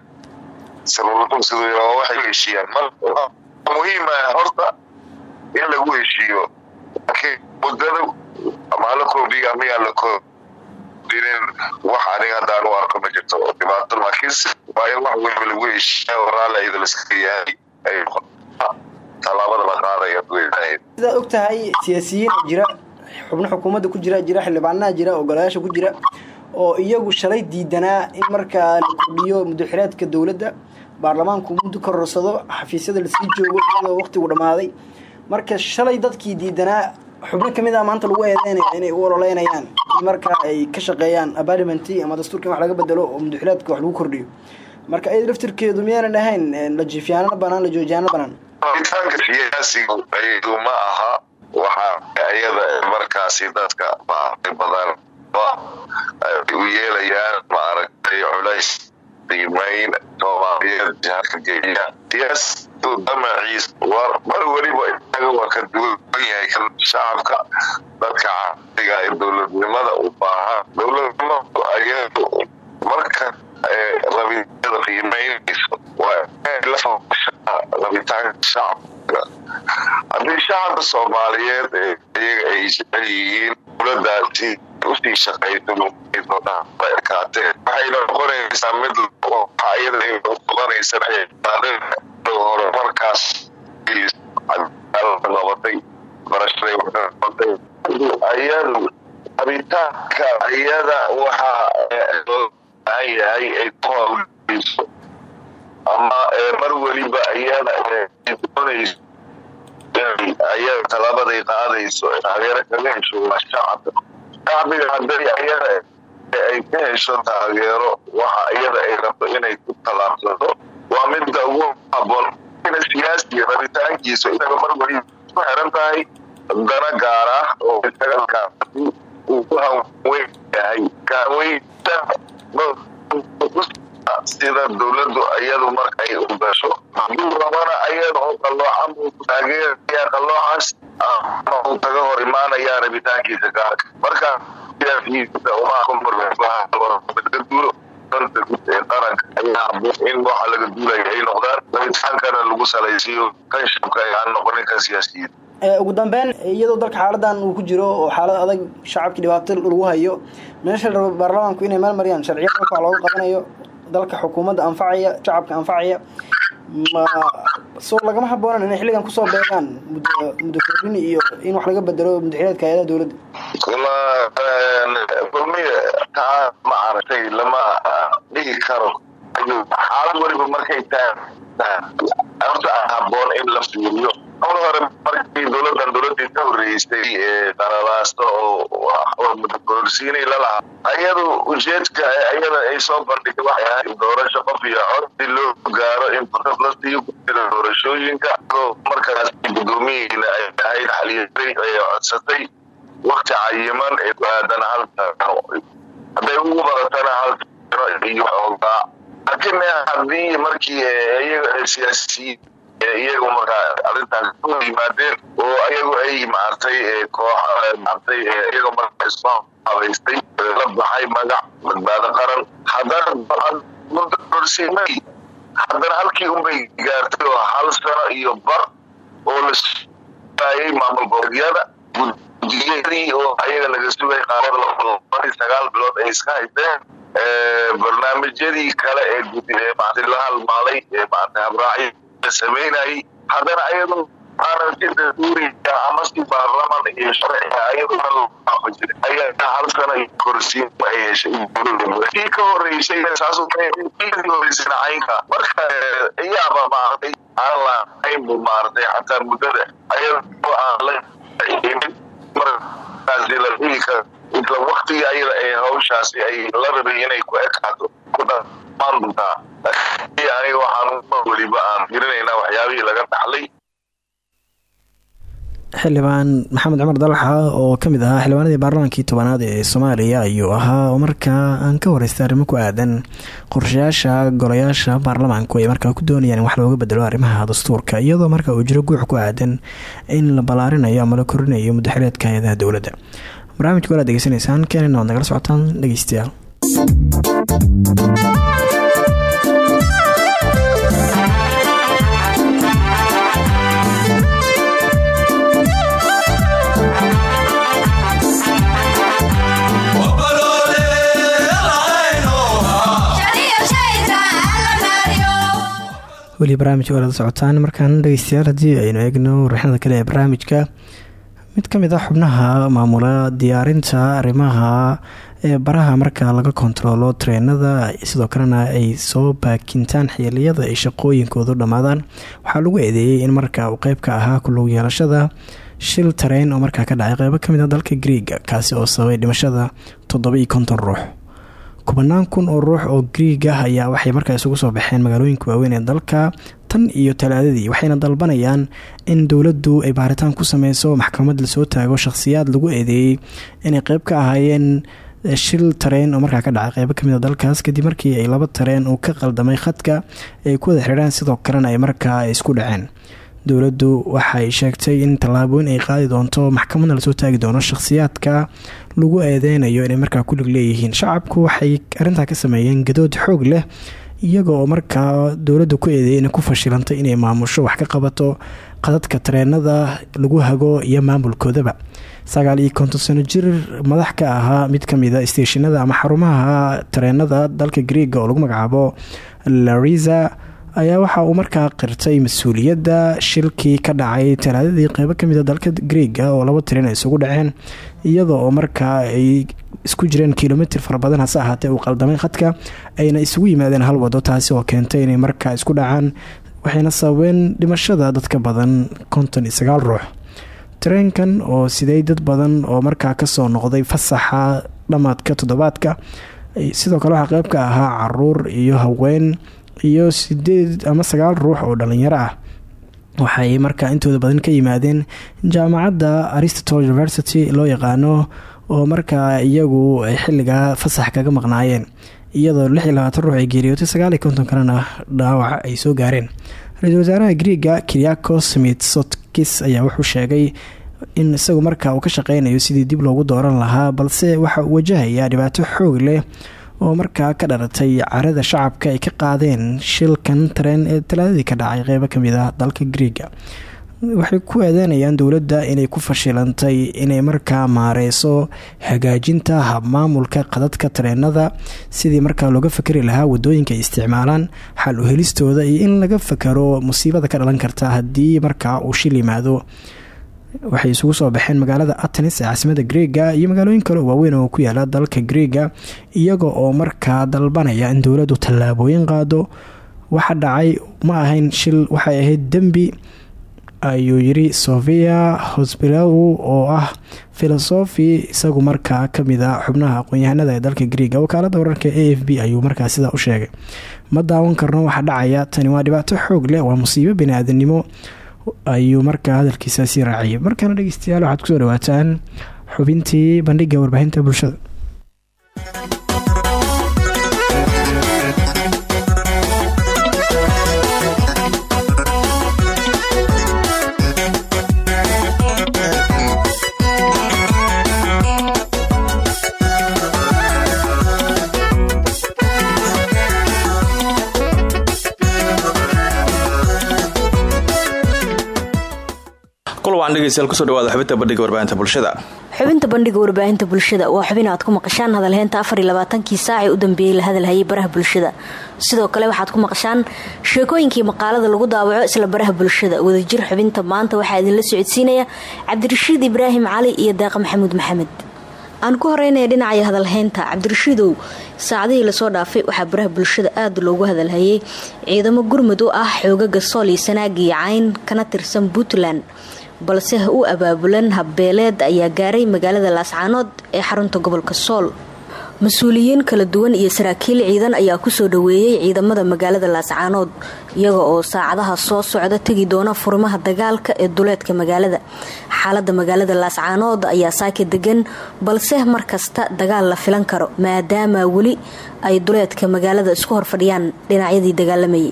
saruurtum siduu yidhaa waxay heshiiyaan muhiima horta in lagu heshiiyo laakiin muddada ama hala kordhiyo ama yaa la kordhinin wax aniga haddaan u arko ma jirto dhibaato laakiin waa in wax weliba lagu heshiiya oo raalli ayada laskaga yahay ay tallaabada la qaadaya dadweynaheed sidaad og tahay jira xubno xukuumadda ku jira jira xildhibaanaha jira ogolayaasha ku jira oo iyagu shalay diidanaa in markaa la kordhiyo mudaxireedka dowladda baarlamaanku muddo kororsado xafiisyada la sii joogo iyadoo waqtigu dhammaaday. Marka shalay dadkii diidanaa xubno ka mid ah maanta lagu eedeynaya inay u ololeynayaan in markaa ay ka shaqeeyaan abarlimenty ama dastuurka wax laga bedelo oo mudaxireedka wax lagu kordhiyo. Marka ayada laftirkeedu miyaanan ahayn la jiifyaano banaan la joojiyaano banaan? Rabitaanka siyaasigu ayadu ma aha. Waxa ayada markaasi dadka maaragtay badan u yeelayaan maaragtay culays qiimayn soomaaliyeed jihaadka geeya damaciis war mar weliba isaga waa ka duwan yahay kan shacabka dadka caadiga ee dowladnimada u baahan dowladnimadu ayadu marka rabitada qiimeynayso waa la fahmashaa rabitaanka shacabka haddii shacabka soomaaliyeed iyaga ay jecel yihiin dowladaasi u sii shaqayso ekaatee waxay noqonaysaa mid iyada noqonaysa hore markaas qabatay barashaday qabatay ayadu rabitaanka iyada waxaa loo baahan yahay ay ku hawleyso ama mar weliba iyada doonayso ayada talaabaday qaadayso taageero kaga hesho waa shacabka shacbiga haday ayada ay ka hesho taageero waxa iyada ay rabto inay ku tallaabsato waa midda ugu haboon siyaasiga rabitaankiisa isaga mar weliba ku xiran tahay dana gaar ah oo uu ku hanweyn yahay kaaweynta sida dowladdu iyadu markay u gasho haduu rabana ayada oo qaloocan buu taageeraya qaloocaas ama uu kaga hor imaanaya rabitaankiisa gaarka marka qaranka ayaa haboon in waxa laga duulaya ay noqdaan. Rabitaankana lagu salaysiiyo kan shabka ee aan noqonin kan siyaasiyiin ugu dambeyn iyadoo dalka xaaladan uu ku jiro oo xaalad adag shacabkii dhibaato lagu hayo meesha baarlamaanku inay meel mariyaan sharciya dalka wax qabanayo dalka xukuumadda anfacaya shacabka anfacaya. Ma soo lagama haboonan inay xilligan ku soo beegaan muddo muddo kordhin iyo in wax laga bedelo mudaxireedka hay'adaha dowladda. Kulmiya taa ma aragtay lama dhihi karo. Xaalad weliba markay tahay horta haboon in la fiiriyo mar hore markii dowladan dowladii ka horeysay ee qarabaasto oo mudakororsiinay lalahaa ayadu ujeedka ayada ay soo bandhigay waxay ahayd doorasho qof iyo cod. Si loo gaaro in fursad la siiyo doorashooyinka markaas gudoomiyihiina ay ahayd xaliyaday ay codsatay wakti cayiman ee ku aadan hal hadday ugu badatana hal iyo xoogaa laakiin haddii markii siyaasiyiin iyagu markaa arrintaas ku yimaadeen oo iyagu ay maartay koox maartay iyaga markaa isku habaystay la baxay magac badbaado qaran haddana dorsimay haddana halkii unbay gaartay oo hal sano iyo bar oo la sugaayay maamul goboleedyada gudiyadii oo ayaga laga sugay qaarada sagaal bilood ay iska haysteen barnaamijyadii kale ee gudi la halmaalay ee habraacyo samaynayay haddana ayadu aanan si dastuuriga ama si baarlaman iyo sharciga ayaduna laafajir ayaa hal sano iyo korsiin ay heshay kii ka horeysay saas horeysayna caynka marka iyaaba maartay aan lahayn bu maaragtay xataa muddada ayadoo aan la markaasi la dhihi karo isla waktiga ayada ee ay la rabay inay ku ekaato ku dhamaan doontaa aniga waxaan weliba aan firinaynaa waxyaabihii laga dhaxlay xildhibaan maxamed cumar dalaxa oo ka mid ahaa xildhibaanadii baarlamaankii tobanaad ee soomaaliya ayuu ahaa markaa aan ka wareystay arrimo ku aadan qorshayaasha golayaasha baarlamaanku ay markaa ku doonayaan in wax looga bedelo arrimaha dastuurka iyadoo marka uu jiro guux ku aadan in la ballaarinayo ama la korinayo muddaxileedka hay'adaha dowladda barnaamijka walaad degeysanaysaan keenana waad nagala socotaan dhegeystayaal. Weli barnaamijka walaada socotaan markaan dhegeystayaal haddii aynu eegno warbixinada kale ee barnaamijka mid ka mid ah xubnaha maamula diyaarinta arrimaha ee baraha marka laga kontaroolo treenada sidoo kalena ay soo baakintaan xiliyada ay shaqooyinkoodu dhammaadaan. Waxaa lagu eedeeyey in marka uu qeyb ka ahaa kulug yeelashada shil tareen oo markaa ka dhacay qeybo ka mid a dalka griiga kaasi oo sababay dhimashada toddoba iyo konton ruux. Kubanaan kun oo ruux oo griig ah ayaa waxay markaa isugu soo baxeen magaalooyinka waaweyn ee dalka tan iyo talaadadii waxayna dalbanayaan in dowladdu ay baaritaan ku sameyso maxkamad la soo taago shakhsiyaad lagu eedeeyey inay qeyb ka ahaayeen shil tareen oo markaa ka dhacay qeybo ka mid a dalkaas. Kadib markii ay laba tareen uu ka qaldamay khadka ay ku wada xidhaan sidoo kalena ay markaa isku dhaceen. Dowladdu waxay sheegtay in tallaabooyin ay qaadi doonto maxkamadna la soo taagi doono shakhsiyaadka lagu eedeynayo inay markaa kulig leeyihiin. Shacabku waxay arintaa ka sameeyeen gadood xoog leh iyaga oo markaa dowladda ku eedeeyay inay ku fashilantay inay maamusho wax ka qabato qadadka tareenada lagu hago iyo maamulkoodaba. Sagaal iyo konton sano jir madax ka ahaa mid ka mid a steeshinada ama xarumaha tareenada dalka griega oo lagu magacaabo lariza ayaa waxa uu markaa qirtay mas'uuliyadda shilkii ka dhacay talaadadii qeybo ka mid a dalka griega oo laba tareen ay isugu dhaceen iyada oo markaa ay isku jireen kilomitr fara badan hase ahaatee uu qaldamay khadka ayna isugu yimaadeen hal wado taasi oo keentay inay markaa isku dhacaan waxayna sababeen dhimashada dadka badan konton iyo sagaal ruux. Tareenkan oo siday dad badan oo markaa ka soo noqday fasaxa dhamaadka toddobaadka sidoo kale waxaa qeyb ka ahaa carruur iyo haween iyo sideed ama sagaal ruux oo dhalinyaro ah. Waxay markaa intooda badan ka yimaadeen jaamacadda aristotle university loo yaqaano oo markaa iyagu ay xilligaa fasax kaga maqnaayeen iyadoo lix iyo labaatan ruux ay geeriyootay sagaal iyo konton kalena dhaawac ay soo gaareen. Ra'iisul wasaaraha griega kiriakos mitsotkis ayaa wuxuu sheegay in isagu markaa uu ka shaqeynayo sidii dib loogu dooran lahaa balse waxa uu wajahayaa dhibaato xoog leh oo markaa ka dhalatay carada shacabka ay ka qaadeen shilkan tareen ee talaadadii ka dhacay qeybo ka mid ah dalka griega waxay ku eedeynayaan dowladda inay ku fashilantay inay markaa maareyso hagaajinta habmaamulka qadadka tareenada sidii markaa looga fakari lahaa waddooyinka isticmaalaan xal u helistooda iyo in laga fakaro musiibada ka dhalan karta haddii markaa uu shil yimaado. Waxay isugu soo baxeen magaalada atenis ee caasimada greega iyo magaalooyin kale oo waaweyn oo ku yaalla dalka greega iyaga oo markaa dalbanaya in dowladdu tallaabooyin qaado. Waxa dhacay ma ahayn shil waxay ahayd dembi ayuu yiri sofia hosbilow oo ah filosofi isagu markaa ka mid a xubnaha aqoon-yahanada ee dalka greega wakaalada wararka a f b ayuu markaa sidaa u sheegay. Ma daawan karno waxa dhacaya tani waa dhibaato xoog leh waa musiibo bani-aadanimo ayuu markaa hadalkiisa sii raaciyay. Markaana dhegeystayaal waxaad ku soo dhawaataan xubintii bandhiga warbaahinta bulshada xubinta bandhiga warbaahinta bulshada. Waa xubin aad ku maqashaan hadalheynta afariyo labaatankii saacii u dambeeyey la hadalhayay baraha bulshada. Sidoo kale waxaad ku maqashaan sheekooyinkii maqaalada lagu daawaco isla baraha bulshada. Wadajir xubinta maanta waxaa idinla socodsiinaya cabdirashiid ibraahim cali iyo deeqa maxamuud maxamed. Aan ku horeynaya dhinacaya hadalhaynta cabdirashiidow saacadihii la soo dhaafay waxaa baraha bulshada aada loogu hadalhayay ciidamo gurmud u ah xoogaga sool iyo cayn kana tirsan puntland balse u abaabulan habbeeleed ayaa gaaray magaalada laascaanood ee xarunta gobolka sool. Mas'uuliyiin kala duwan iyo saraakiil ciidan ayaa ku soo dhaweeyey ciidamada magaalada laascaanood iyaga oo saacadaha soo socda tegi doona furimaha dagaalka ee duleedka magaalada. Xaalada magaalada laascaanood ayaa saaka degan balse markasta dagaal la filan karo maadaama weli ay duleedka magaalada isku horfadhiyaan dhinacyadii dagaalamayay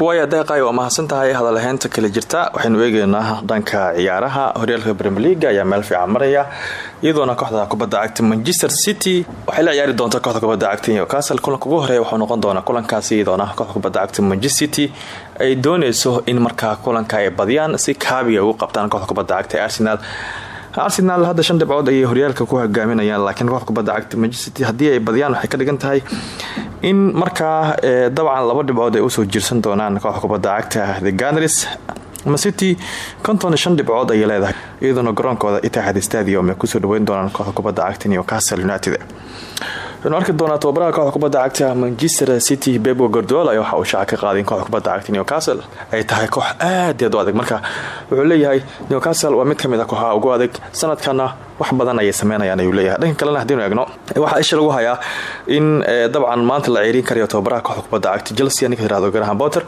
waaya deeqay waa mahadsan tahay hadalhaynta kala jirta. Waxaynu eegeynaa dhanka ciyaaraha. Horyaalka brem leaga ayaa meel fiican maraya iyadoona kooxda kubadda cagta manchester city. Waxay la ciyaari doontaa kooxda kubadda cagta newcastle. Kulanka ugu horreeya wuxuu noqon doonaa kulankaasi iyadoona kooxda kubadda cagta manchester city. Ay dooneyso in markaa kulanka ay badiyaan si kaabiga ugu qabtaan kooxda kubadda cagta arsenal arsenal hadda shan dhibcood ayay horyaalka ku hogaaminayaan laakiin kooxda kubadda cagta manchester city haddii ay badiyaan waxay ka dhigan tahay in markaa dabcan laba dhibcood ay u soo jiirsan doonaan kooxda kubadda cagta the ganars macity konton shan dhibcood ayay leedahay iyadoona garoonkooda itixaad stadium ay ku soo dhaweyn doonaan kooxda kubadda cagta newcastle united waxaynu arki doonaa tababaraha kooxda kubadda cagta manchester city bebo gordola waxa uu shaaca ka qaaday in kooxda kubadda cagta newcastle. Ay tahay koox aad aad u adag. Marka wuxuu leeyahay newcastle waa mid ka mid a kooxaha ugu adag sanadkana wax badan ayay sameynayaan ayuu leeyahay. Dhanka kalena haddiinu eegno waxaa isha lagu hayaa in dabcan maanta la ceerin karayo tababaraha kooxda kubadda cagta chelsea ninka yiraahdo graham potter.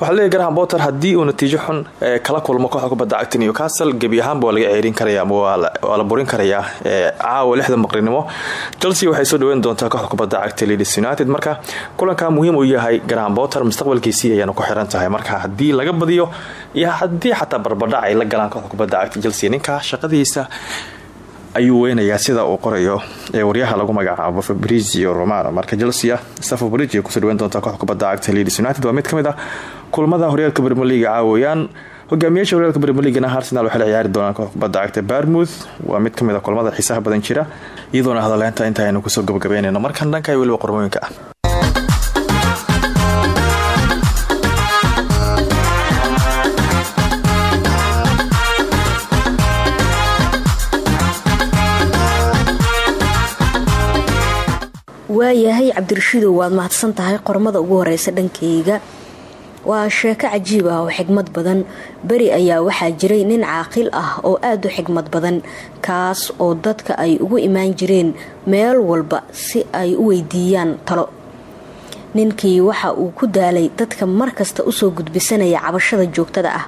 Waxaa leeyahy graham potter haddii uu natiijo xun kala kulmo kooxda kubadda cagta newcastle gebi ahaanba waa laga ceerin karaya ama waa la burin karayaa caawa lixda maqrinimo. Chelsea waxay soo dhaweyn doontaa kooxda kubadda cagta leeds united. Marka kulankaa muhiim uu yahay graham potter mustaqbalkiisii ayaana ku xiran tahay. Marka haddii laga badiyo iyo haddii xataa barbadhac ay la galaan kooxda kubadda cagta chelsea ninka shaqadiisa ayuu weynayaa sida uu qorayo ee waryaha lagu magacaabo fabrizio romano. Marka chelsea stafford bridge ay ku soo dhaweyn doontaa kooxda kubadda cagta leeds united. Waa mid ka mid ah kulmada horyaalka league caawayaan hogaamiyaasha horyaalka leaguena arsenal waxay la ciyaari doonaan kooxda kubadda cagta barmouth waa mid ka mid a kulmada xiisaha badan jira iyadoona hadaleynta inta aynu ku soo gabagabeynayno markan dhanka weliba qormooyinka ah waayahay cabdirashiidow waad mahadsan tahay qormada ugu horeysa dhankayga. Waa sheeko cajiib ah oo xigmad badan. Beri ayaa waxaa jiray nin caaqil ah oo aada u xigmad badan kaas oo dadka ay ugu imaan jireen meel walba si ay u weydiiyaan talo. Ninkii waxa uu ku daalay dadka markasta u soo gudbisanaya cabashada joogtada ah.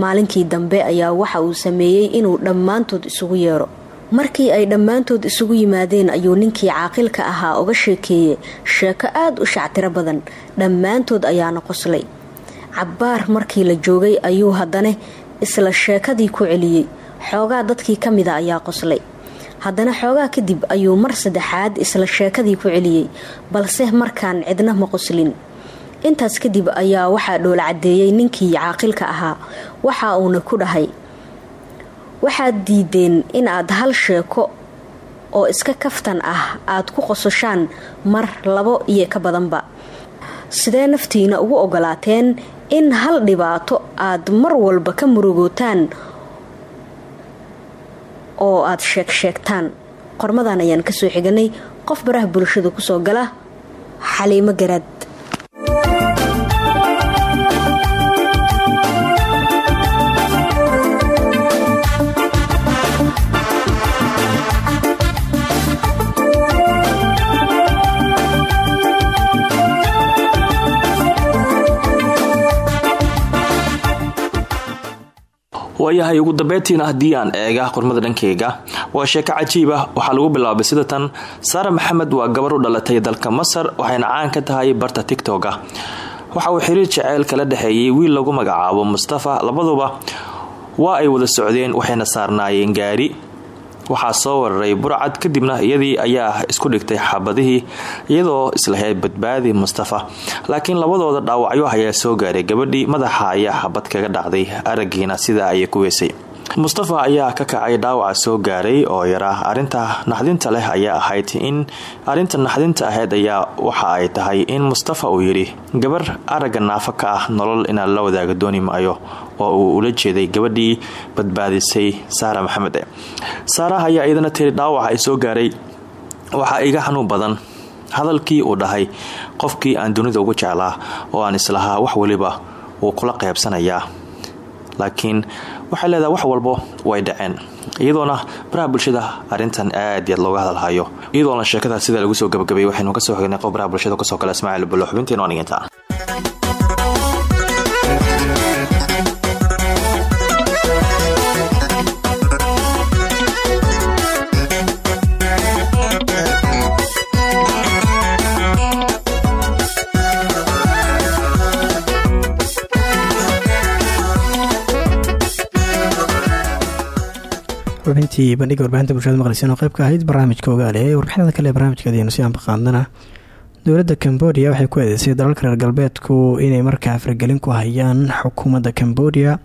Maalinkii dambe ayaa waxa uu sameeyey inuu dhammaantood isugu yeero markii ay dhammaantood isugu yimaadeen ayuu ninkii caaqilka ahaa uga sheekeeyey sheeko aada u shactiro badan dhammaantood ayaana qoslay. Cabbaar markii la joogay ayuu haddana isla sheekadii ku celiyey. Xoogaa dadkii ka mida ayaa qoslay. Haddana xoogaa kadib ayuu mar saddexaad isla sheekadii ku celiyey balse markaan cidna ma qoslin. Intaas kadib ayaa waxaa dhoola caddeeyey ninkii caaqilka ahaa. Waxa uuna ku dhahay waxaad diideen inaad hal sheeko oo iska kaftan ah aad ku qososhaan mar labo iyo ka badanba. Sidee naftiina ugu ogolaateen in hal dhibaato aad mar walba ka murugootaan oo aad sheegsheegtaan qormadan ayaan ka soo xiganay. Qof baraha bulshada ku soo gala xaliimo garaad waayahay ugu dambeyntiina haddii aan eega qormada dhankeyga. Waa sheeko cajiib ah waxaa lagu bilaabay sida tan saara maxamed waa gabar u dhalatay dalka masar waxayna caan ka tahay barta tigtoga waxa uu xiriir jaceyl kala dhexeeyey wiil lagu magacaabo mustafa labaduba waa ay wada socdeen waxayna saarnaayeen gaari waxaa soo wararay burcad kadibna iyadii ayaa isku dhigtay xabadihii iyadoo islahayd badbaadi mustafa. Laakiin labadooda dhaawacyo ayaa soo gaaray. Gabadhii madaxa ayaa xabad kaga dhacday aragiina sidaa ayay ku weysay mustafa ayaa ka kacay dhaawaca soo gaaray oo yara arinta naxdinta leh ayaa ahayd in arinta naxdinta ahayd ayaa waxa ay tahay in mustafa uu yidhi gabar aragga naafo ka ah nolol inaan la wadaaga dooni maayo oo uu ula jeeday gabadhii badbaadisay saara maxamed. Saaraha ayaa iyadana tiri dhaawaca ay soo gaaray waxaa iga xanuun badan. Hadalkii uu dhahay qofkii aan dunida ugu jeclaa oo aan islahaa wax weliba wuu kula qeybsanayaa laakiin waxay leedahay wax walbo way dhaceen. Iyadoona baraha bulshada arintan aad iyaad looga hadalhayo iyadoona sheekadaas sida lagu soo gabagabay waxaynu ka soo xognay qof baraha bulshada ka soo kale ismaaciil bulo xubinteenu aniginta xubintii bandhiga warbaahinta bulshada maqleysan oo qayb ka ahayd barnaamijka ogaale warbixinada kale ee barnaamijkadeenu si aan baqaadnana dowladda cambodia waxay ku eedeysay dalalka reer galbeedku inay markaa fargelin ku hayaan xukuumadda cambodia.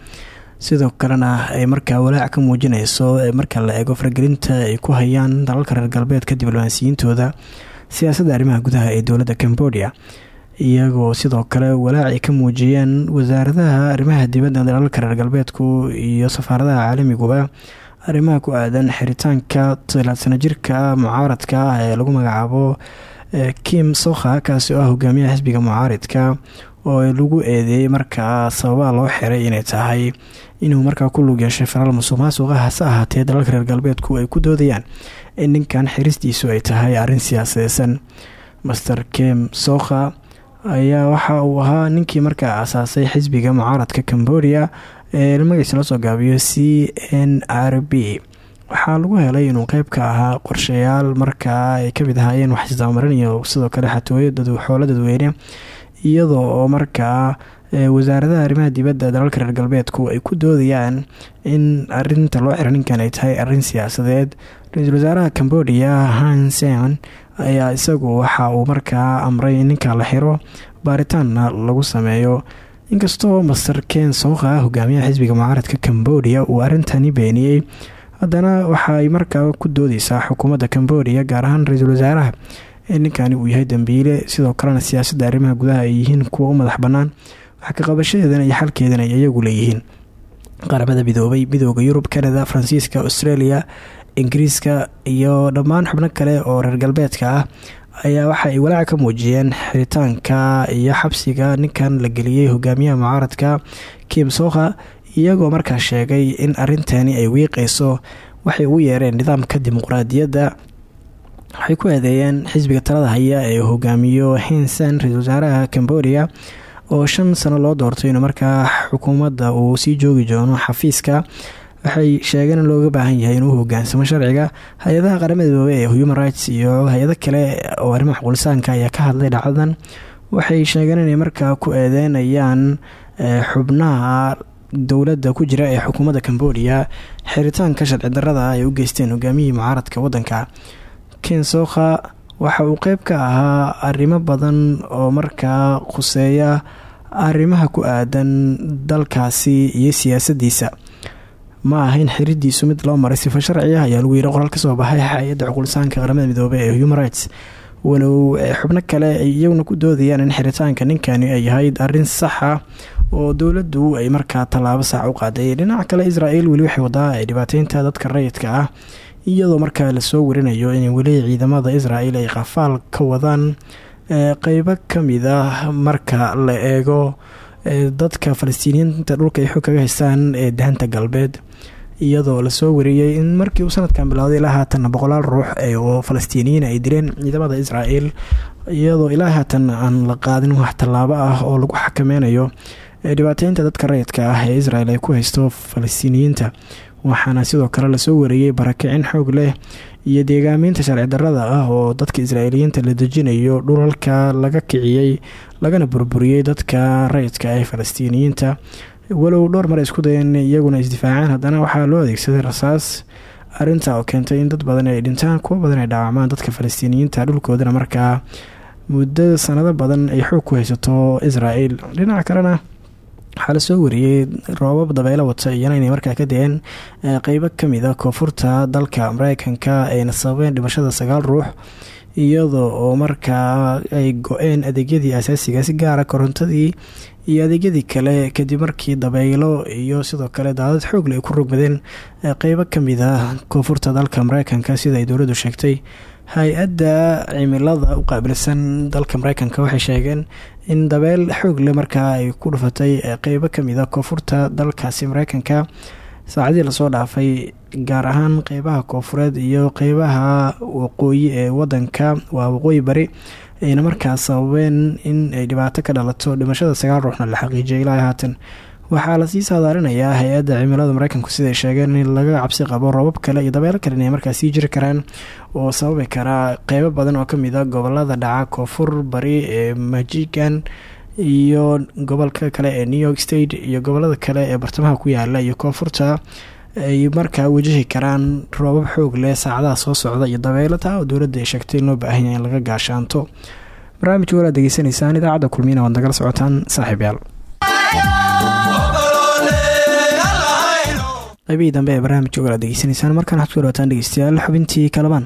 Sidoo kalena ay markaa walaac ka muujineyso marka la eego fargelinta ay ku hayaan dalalka reer galbeedka diblomaasiyiintooda siyaasadda arrimaha gudaha ee dowladda cambodia. Iyagoo sidoo kale walaac ay ka muujiyeen wasaaradaha arrimaha dibadda dalalka reer galbeedku iyo safaaradaha caalamiguba arrimaha ku aadan xiritaanka sano jirka mucaaradka ah ee lagu magacaabo kim sokha kaasi oo ah hogaamiyaha xisbiga mucaaridka oo lagu eedeeyey markaa sababaa loo xiray inay tahay inuu markaa ku lug yeeshay falal musuq maasuqa hase ahaatee dalalka reer galbeedku ay ku doodayaan in ninkan xiristiisu ay tahay arrin siyaasadeysan master kim sokha ayaa waxa uu ahaa ninkii markaa asaasay xisbiga mucaaradka cambodia ee magaciisa la soo gaabiyo c n r b. Waxaa lagu helay inuu qeyb ka ahaa qorshayaal markaa ay ka mid ahaayeen waxisdabamarin iyo sidoo kale xatooyo xoolo dadweyne iyadoo oo markaa wasaaradaha arrimaha dibadda dalalka reer galbeedku ay ku doodayaan in arinta loo xiro ninkan ay tahay arrin siyaasadeed. Ra'iisul wasaaraha cambodia hansen ayaa isagu waxa uu markaa amray in ninka la xiro baaritaanna lagu sameeyo. Inkastoo master ken sooqa hogaamiyaha xisbiga mucaaradka cambodia uu arintani beeniyey haddana waxaay markaa ku doodeysaa xukuumadda cambodia gaar ahaan ra'iisul wasaaraha in ninkani uu yahay dambiile. Sidoo kalena siyaasadda arrimaha gudaha ay yihiin kuwa u madax bannaan wax ka qabashadeedana iyo xalkeedana ay iyagu leeyihiin. Qaramada midoobay midooda yurub canada faransiiska australia ingiriiska iyo dhammaan xubno kale oo reer galbeedka ah ayaa waxa ay walaaca ka muujiyeen xiritaanka iyo xabsiga ninkan la geliyey hogaamiyaha mucaaradka kim sokha iyagoo markaa sheegay in arintani ay wiiqeyso waxay ugu yeereen nidaamka dimuqraadiyadda. Waxay ku eedeeyeen xisbiga talada haya ee hogaamiyo hinsen ra'isul wasaaraha cambodia oo shan sano loo doortay inuu markaa xukuumadda uu sii joogi doono xafiiska waxay sheegeen in looga baahan yahay inuu hogaansamo sharciga. Hay'adaha qaramada midoobe ee human rights iyo hay'ado kale oo arrimaha xuqulisaanka ayaa ka hadlay dhacdadan. Waxay sheegeen inay markaa ku eedeynayaan xubnaha dowladda ku jira ee xukuumadda cambodia xiritaanka sharci darada ay u geysteen hogaamiyihii mucaaradka wadanka kensokha waxa uu qeyb ka ahaa arrimo badan oo markaa khuseeya arrimaha ku aadan dalkaasi iyo siyaasadiisa ma ahayn xiridiisu mid loo maray sifo sharci ah ayaa lagu yiri qoraal ka soo baxay hay'adda cuqulisaanka qaramada midoobey ee human rights. Walow xubno kale ay ku doodayaan in xiritaanka ninkani ay ahayd arrin saxa oo dowladdu ay markaa tallaabo sax u qaaday. Dhinaca kale israel weli waxay wadaa dhibaateynta dadka rayidka ah iyadoo markaa la soo warinayo in weli ciidamada israel ay qafaal ka wadaan qeybo ka mid ah marka la eego dadka falastiiniyiinta dhulka ay xog ee daanta galbeed iyadoo la soo wariyey in markii uu sanadkan bilowday ilaa haatan boqolaal ruux oo falastiiniyiin ay dileen ciidamada israel iyadoo ilaa haatan aan la qaadin wax tallaabo ah oo lagu xakameynayo dhibaateynta dadka rayidka ah ee israel ay ku haysto falastiiniyiinta. Waxaana sidoo kale la soo wariyey barakicin xoog leh iyo deegaameynta sharci darada ah oo dadka israa'iiliyiinta la dejinayo dhulalka laga kiciyey lagana burburiyey dadka rayidka ee falastiiniyiinta walow dhowr mar isku dayeen iyaguna isdifaaceen haddana waxaa loo adeegsaday rasaas arinta oo keentay in dad badan ay dhintaan kuwo badan ay dhaawacmaan dadka falastiiniyiinta dhulkoodana. Markaa muddo sanado badan ay xoog ku haysato israel dhinaca kalena waxaa la soo wariyey roobab dabeelo wata iyana inay markaa ka deen qeybo ka mid a koonfurta dalka mareykanka ayna sababeen dhimashada sagaal ruux iyadoo oo markaa ay go-een adeegyadii asaasiga si gaara korontadii iyo adeegyadii kale kadib markii dabeylo iyo sidoo kale daadad xoogle ay ku rogmadeen qeybo ka mid ah koonfurta dalka mareykanka sida ay dowladdu sheegtay. Hay'adda cimilada u qaabilsan dalka mareykanka waxay sheegeen in dabeel xoogle markaa ay ku dhufatay qeybo ka mid a koonfurta dalkaasi mareykanka. Saacadii la soo dhaafay gaar ahaan qeybaha koonfureed iyo qeybaha waqooyi ee wadanka waa waqooyi bari ayna markaa sababeen in ay dhibaato ka dhalato dhimashada sagaal ruuxna la xaqiijiyay ilaa haatan. Waxaa la sii saadaalinayaa hay'adda cimilada mareykanku siday sheegeen in laga cabsi qabo roobab kale iyo dabeelo kale inay markaa sii jiri karaan oo sababi karaa qeybo badan oo ka mid a gobollada dhaca koonfur bari ee majigan iyo gobolka kale ee new york state iyo gobollada kale ee bartamaha ku yaalla iyo koonfurta ay markaa wajahi karaan roobab xoog leh saacadaha soo socda iyo dabeelo taa oo dowladda ay sheegtay in loo baahanya in laga gaashaanto. Barnaamijka walaad degeysanaysaan idaacadda kulmiyana waad nagala socotaan saaxiibyaal. Qaybihii dambe ee barnaamijka walaad degeysanaysaan markaan waxad ku dhawaataan xubintii kalabaan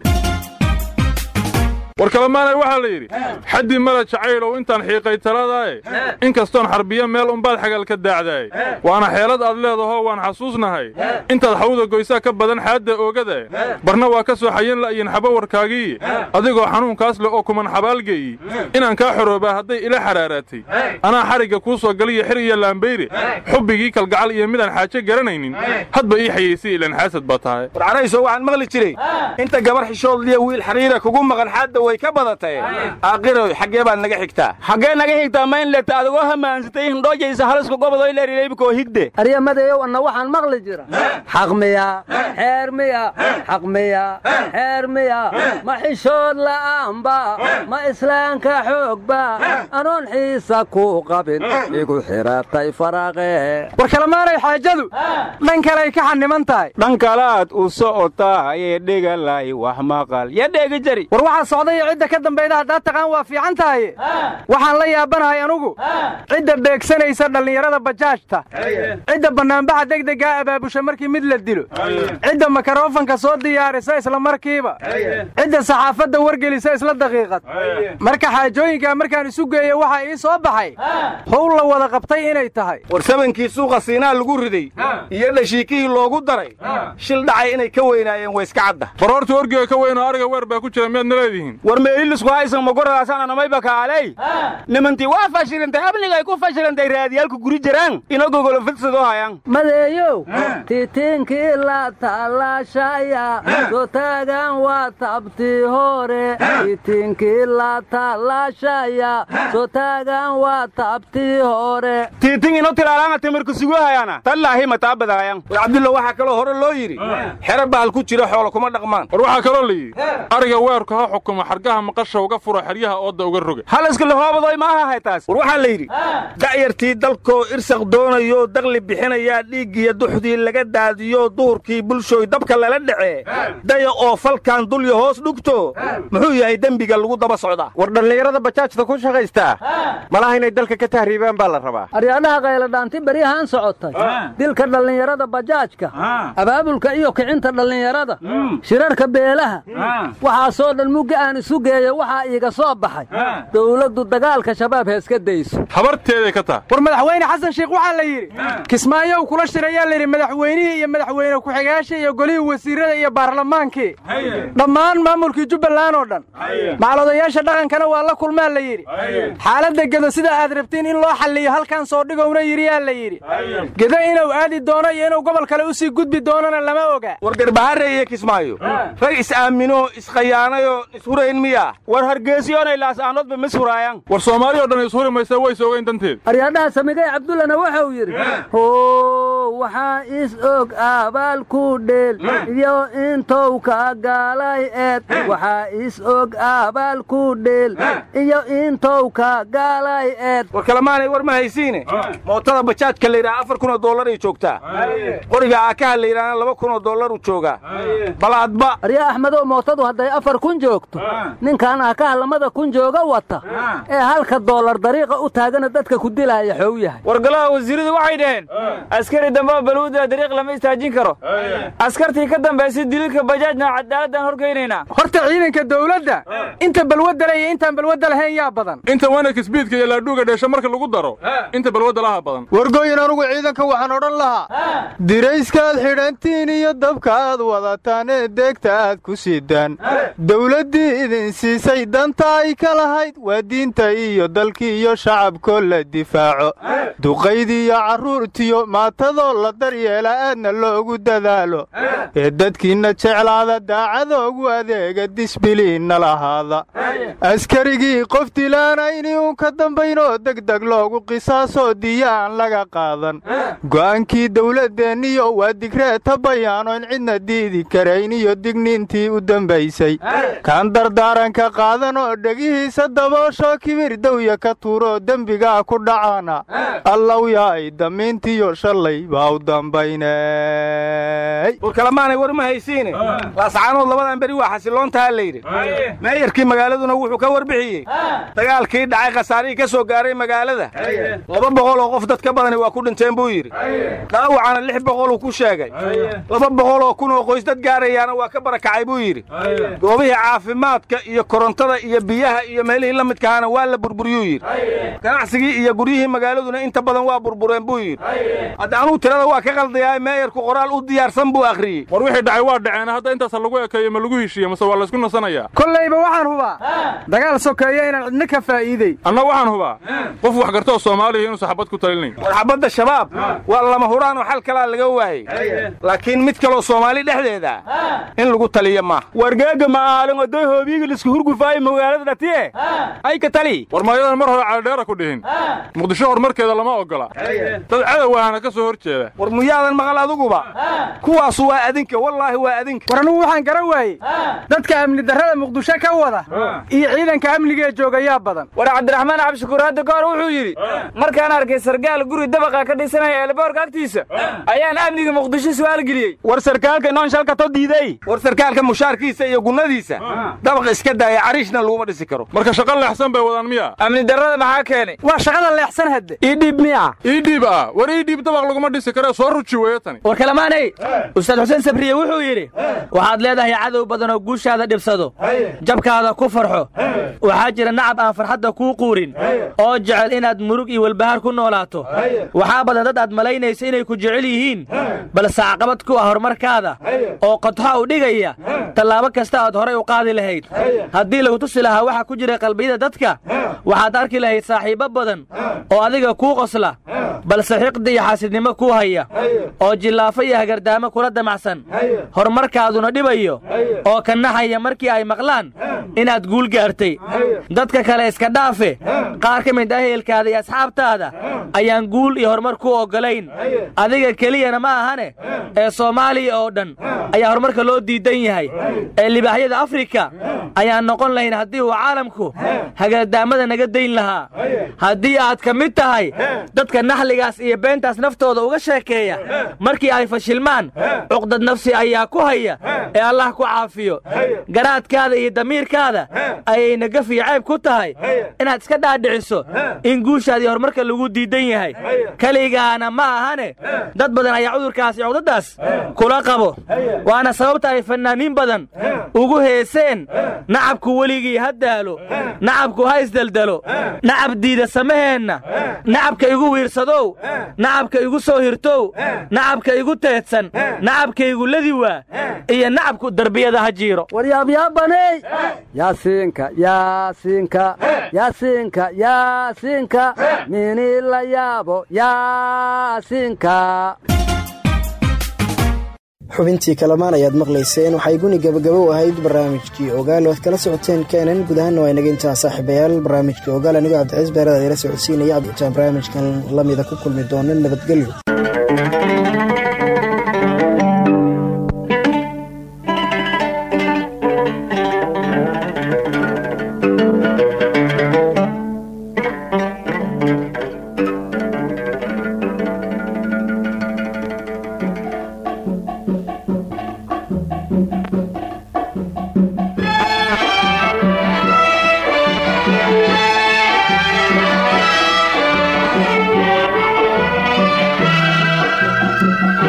war kalamaanay waxaa la yidhi xaddii mala jacaylow intaan xiiqay taladaaye in kastoon xarbiyo meel umbaad xagal ka daacdaaye waana xeelad aad leedahoo waan xasuusnahay. Intaad xawda goysaa ka badan xaadda oogadae barna waa ka soo xayan la'yin xaba warkaagii adigoo xanuunkaas leh oo kuman xabaalgeeyi inaan kaa xoroobaa hadday ila xaraaraatay. Anaa xarigga kuu soo galiyo xir iyo laambayre xubbigii kalgacal iyo midaan xaajo garanaynin. Hadba ii xayaysay ilaan xaasad baa tahay. War carayso waxaan maqli jiray. Inta gabar xishoodliya wiil xariira kugu maqan xaadda way ka badatay. Aaqirow xaggee baad naga xigtaa? Xaggee naga xigtaa ma in leeta adigoo hamaansatay hindhoojaysa haliska gobodoy leerileybikoo higde. Aryamadeyow anna waxaan maqli jira xaq miya xeer miya xaq miya xeer miya. Ma xishood la'aanba ma islaanka xoogba anoon xiisa ku qabin igu xiratay faraqe war kalamaanay xaajadu? Dhan kaley ka xaniman tahay. Dhan kalaad u socotaayee dhegalay wax maqal. Ya dheegi jari. War waxaa socday cidda ka dambayda haddaad taqaan waa fiican tahay? Waxaan la yaabanahay anugu. Cidda beegsanaysa dhallinyarada bajaajta. Cidda bannaanbaxa degdegaa abaabusha markii mid la dilo. Cidda makarofanka soo diyaarisa isla markiiba. Cidda saxaafadda wargelisa isla daqiiqad. Marka xaajooyinkaa markaan isu geeyo waxaa ii soo baxay. Howl la wada qabtay inay tahay. War sabankii suuqa siinaa lagu riday iyo dhashiikihii loogu daray. Shil dhacay inay ka weynaayeen way iska cadda. Baroorta orgiga ka weynoo ariga weer baa ku jira miyaad na leedihiin war meeyilisku haysan magoradaasana namayba kaaley nimantii waa fashilantay amnigay ku fashilantay raadiyaalku guri jiraan ina gogolo fidsadoo hayaan madeeyow titiinkii la tallaashaya soo taagan waa tabtii hore. Titiinkii la tallaashaya soo taagan waa tabtii hore. Tiitin ino tilaalaanga timirku sugu hayaana tallaahi mataa badaayan war waxaa kaloo hore loo yidhi xero bahal ku jira xoolo kuma dhaqmaan. War waxaa kaloo la yidhi ariga weerku ha xukumo xargaha maqasha uga furo xeryaha ooda uga roga. Haliska lahoobadoy maaha haytaas war waxaa la yidhi da'yartii dalkoo irsaq doonayoo daqli bixinayaa dhiiggiyo duxdii laga daadiyo duhurkii bulshooy dabka lala dhacee daya oo falkan dulya hoos dhugto. Muxuu yahay dembiga lagu daba socdaa war dhallinyarada bajaajta ku shaqaystaa malaha inay dalka ka tahriibaan baa la rabaa. Aryaadhaha qayladhaanti beryahaan socotay. Dilka dhallinyarada bajaajka abaabulka iyo kicinta dhallinyarada shirarka beelaha waxaasoo dhan mugga aan isu geeyo waxaa iiga soo baxay. Dowladdu dagaalka shabaab heeska dayso. Habarteeday ka taha war madaxweyne xasan sheikh waxaa la yidhi kismaayow kula shirayaa layidhi madaxweynihii iyo madaxweyne ku-xigaashii iyo golihii wasiirada iyo baarlamaankii. Dhammaan maamulkii jubbaland oo dhan. Maclodayaasha dhaqankana waa la kulmaa la yidhi. Xaaladda gedo sida aad rabtiin in loo xalliyo halkan soo dhigowna yidhiyaa la yidhi. Gedo inuu aadi doono iyo inuu gobol kale u sii gudbi doonana lama oga. War garbahare iyo kismaayo rag is-aaminoo iskhayaanayoo ishuraya ogayn miya war hargeysyonay laasaanoodba mis huraayaan war soomaali o dhan ishuri maysa wayse ogayn danteed aryaadhaha samigay cabdullana waxa uu yidhi how waxaa is og abaal ku dheel iyo intou ka gaalay eed. Waxaa is og abaal ku dheel iyo intou ka gaalay eed. War kalemaanay war ma haysiine. Mootada bajaajka la yidhaha afar kun oo dollar ay joogtaa. Qoriga aakaha la yidhahna laba kun oo dollar u joogaa. Balaadba aryaa axmedow mootadu hadday afar kun joogto ninkan aakaha lamada kun jooga wata. Ee halka dollar dariiqa u taagana dadka ku dilaaya xow yahay. Wargalaha wasiiradu waxay dhaheen askari dambaa baluuda dariiq lama istaajin karo. Askartii ka dambaysay dililka bajaajna cadaaladaan horkaynaynaa horta ciidanka dawladda inta balwadda le iyo intaan balwadda lahayn yaa badan. Inta wanaka sbiidka iyo laadhuuga dheesha marka lagu daro inta balwadda laha badan. Wargooyin anugu ciidanka waxaan odhan lahaa dirayskaad xidhantiin iyo dabkaaad wadataan ee deegta aad ku sidaan dawladdii idin siisay danta ay ka lahayd waa diinta iyo dalkii iyo shacabkoo la difaaco. Duqaydii iyo carruurtiyo maatadoo la daryeela aadna loogu dadaalo. Ee dadkiinna jeclaada daacadoogu adeega disbiliinna lahaada. Askarigii qof dilaana inii uun ka dambaynoo degdeg loogu qisaasoo diya aan laga qaadan. Go'aankii dawladeenniyo waa digreeta bayaano in cidna diidi karayn iyo digniintii u dambaysay kaan dardaaranka qaadan oo dhegihiisa daboosho kibir dawya ka tuuroo dembigaa ku dhacaana. Allow yaay damiintiyo shalay baa u dambaynay war kalemaanay war ma haysiine? Laascaanood labadan beri waa xasiloontaha la yidhi meeyarkii magaaladuna wuxuu ka warbixiyey. Dagaalkii dhacay khasaarihii ka soo gaaray magaalada. Laba boqol oo qof dad ka badani waa ku dhinteen buu yidhi. Dhaawacana lix boqoluu ku sheegay. Laba boqol oo kun oo qoys dad gaarayaana waa ka barakacay buu yidhi. Goobihii caafimaadka iyo korontada iyo biyaha iyo meelihii la midkahana waa la burburiyuu yidhi. Ganacsigii iyo guryihii magaaladuna inta badan waa burbureen buu yidhi. Hadda anuu tirada waa ka qaldayaa meeyarku qoraal u diyaarsan buu akhriyey war wixii dhacay waa dhaceen hadda intaasa lagu ekeeyo ma lagu heshiiye mase waa laysku nasanayaa. Kollayba waxaan hubaa. Dagaal sokeeya inaan cidna ka faa'iidey anna waxaan hubaa. Qof wax gartoo soomaaliya inuusan xabad ku talinayn war xabadda shabaab. Waa lama huraan oo xal kalaa laga waayey. Laakiin mid kaloo soomaali dhexdeeda in lagu taliyo maaha. Wargeega ma'aalin oday hoobiyiga lisku hurgufaayo magaalada dhatiye ay ka tali. War maayadan mar hore caldheera ku dhihin. Muqdisho horumarkeeda lama ogola. Dad cadow ahana ka soo hor jeeda. War muyaadan maqal adiguba kuwaasu waa adinka wallaahi waa adinka. War anugu waxaan garan waayey. Dadka amni darrada muqdisho ka wada iyo ciidanka amnigaee joogayaa badan. War cabdiraxmaan cabdishakuur hadda ka hor wuxuu yidhi markaan arkay sargaal guri dabaqa ka dhisanaya eelaboorka agtiisa ayaan amniga muqdisho su'aal geliyey war sarkaalka inoon shalkato diiday. War sarkaalka mushaarkiisa iyo gunnadiisa dabaqa iska daaya cariishna laguma dhisi karo. Marka shaqa leexsan bay wadaan miya amni darrada maxaa keenay? Waa shaqada leexsan hadde. Iidhiib miya iidhiib ah. War iidhiib dabaq laguma dhisi kare soo ruji weeye tani. War kalamaanay ustaad xuseen sabriye wuxuu yidhi waxaad leedahay cadow badan oo guushaada dhibsado. Jabkaada ku farxo. Waxaa jira nacab aan farxadda kuu quurin oo jecel inaad murug iyo walbahaar ku noolaato. Waxaa badan dad aad malaynaysa inay ku jecel yihiin. Balse caqabad ku ah horumarkaada oo qodxa u dhigaya. Tallaabo kasta aad horay u qaadi lahayd haddii lagu tusi lahaa waxa ku jira qalbiyada dadka waxaad arki lahayd saaxiibbo badan oo adiga kuu qosla balse xiqdi iyo xaasidnimo kuu haya. Oo jillaafo iyo hagardaamo kula damacsan. Horumarkaaduna dhibayo. Oo ka naxaya markii ay maqlaan. Inaad guul gaartay. Dadka kale iska dhaafe. Qaar ka mid ah ehelkaada iyo asxaabtaada ayaan guul iyo horumar ku oggolayn. Adiga keliyana ma ahane. Ee soomaaliya oo dhan ayaa horumarka loo diidan yahay. Ee libaaxyada afrika ayaan noqon lahayn haddii uu caalamku hagardaamada naga dayn lahaa. Haddii aad ka mid tahay dadka naxligaas iyo beentaas naftooda uga sheekeeya. Markii ay fashilmaan cuqdad nafsi ayaa ku haya ee allah ku caafiyo. Garaadkaada iyo damiirkaada ayay nagaf iyo cayb ku tahay inaad iska dhaadhiciso in guushaadii horumarka lagu diidan yahay. Keligaana ma ahane dad badan ayaa cudurkaas iyo cudaddaas kula qabo. Waana sababta ay fannaaniin badan ugu heeseen nacabku weligii ha daalo nacabku ha isdeldelo nacab diida samaheenna nacabka igu wiirsadow nacabka igu soo hirtow. Nacabka igu teedsan. Nacabkaygu ladi waa. Iyo nacabku darbiyada ha jiiro. Waryaabyaabaney yaasiinka yaasiinka yaasiinka yaasiinka. Mini la yaabo yaasiinka xubintii kalamaan ayaad maqlayseen waxay guni gabagabo u ahayd barnaamijkii ogaal. Oad kala socoteen keenan guud ahaanna waa inaga intaa saaxiibayaal. Barnaamijkii ogaal anigoo cabdiciis beerada ila socodsiinaya. Intaan barnaamijkan lamida ku kulmi doono nabadgelyo dhabarka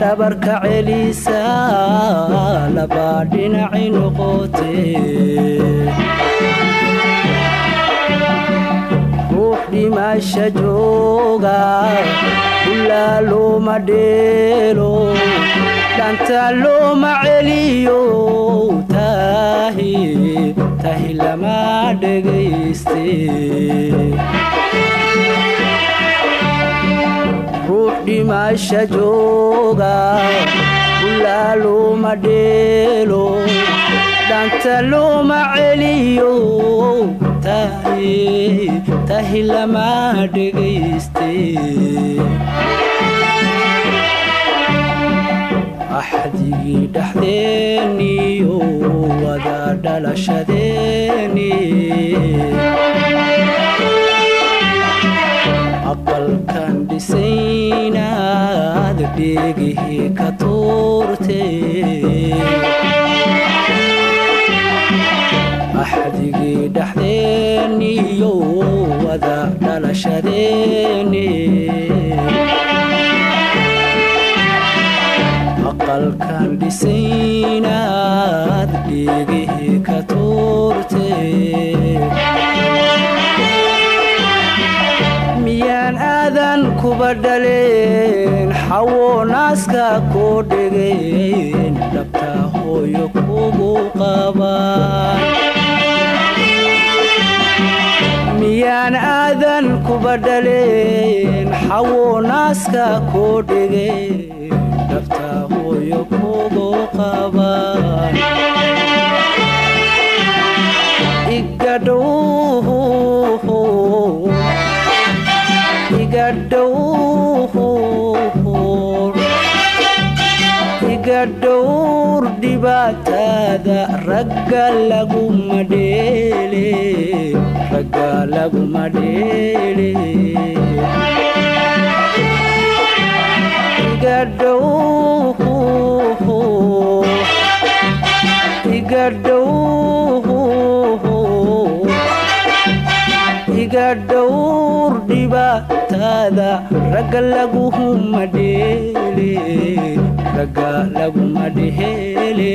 dhabarka celisa labaa dhinaci noqote ruux dhimasha jooga ulaa looma dheelo. Dhanta looma celiyo tahi tahi lama dhegayste dhimasha jooga ulaa looma dheelo dhanta celiyo tahi lama dhegayste axdigii dhexdeeniyo wada dhalashadeeni aqalkan dhisaynaad dheegihii ka tuurte. Axdigii wada dhalashadeeni kuba dhaleen xawo naaska koo dhegeen dhabtaa hooyo kugu qabaan. Miyaan aadan kuba dhaleen xawo naaska koo dhegeen dhabtaa hooyo kugu qabaan. Igadhow iga dhowr dhibaatada ragga laguma dheele dhibaatada ragga laguma dheele ragga laguma dheele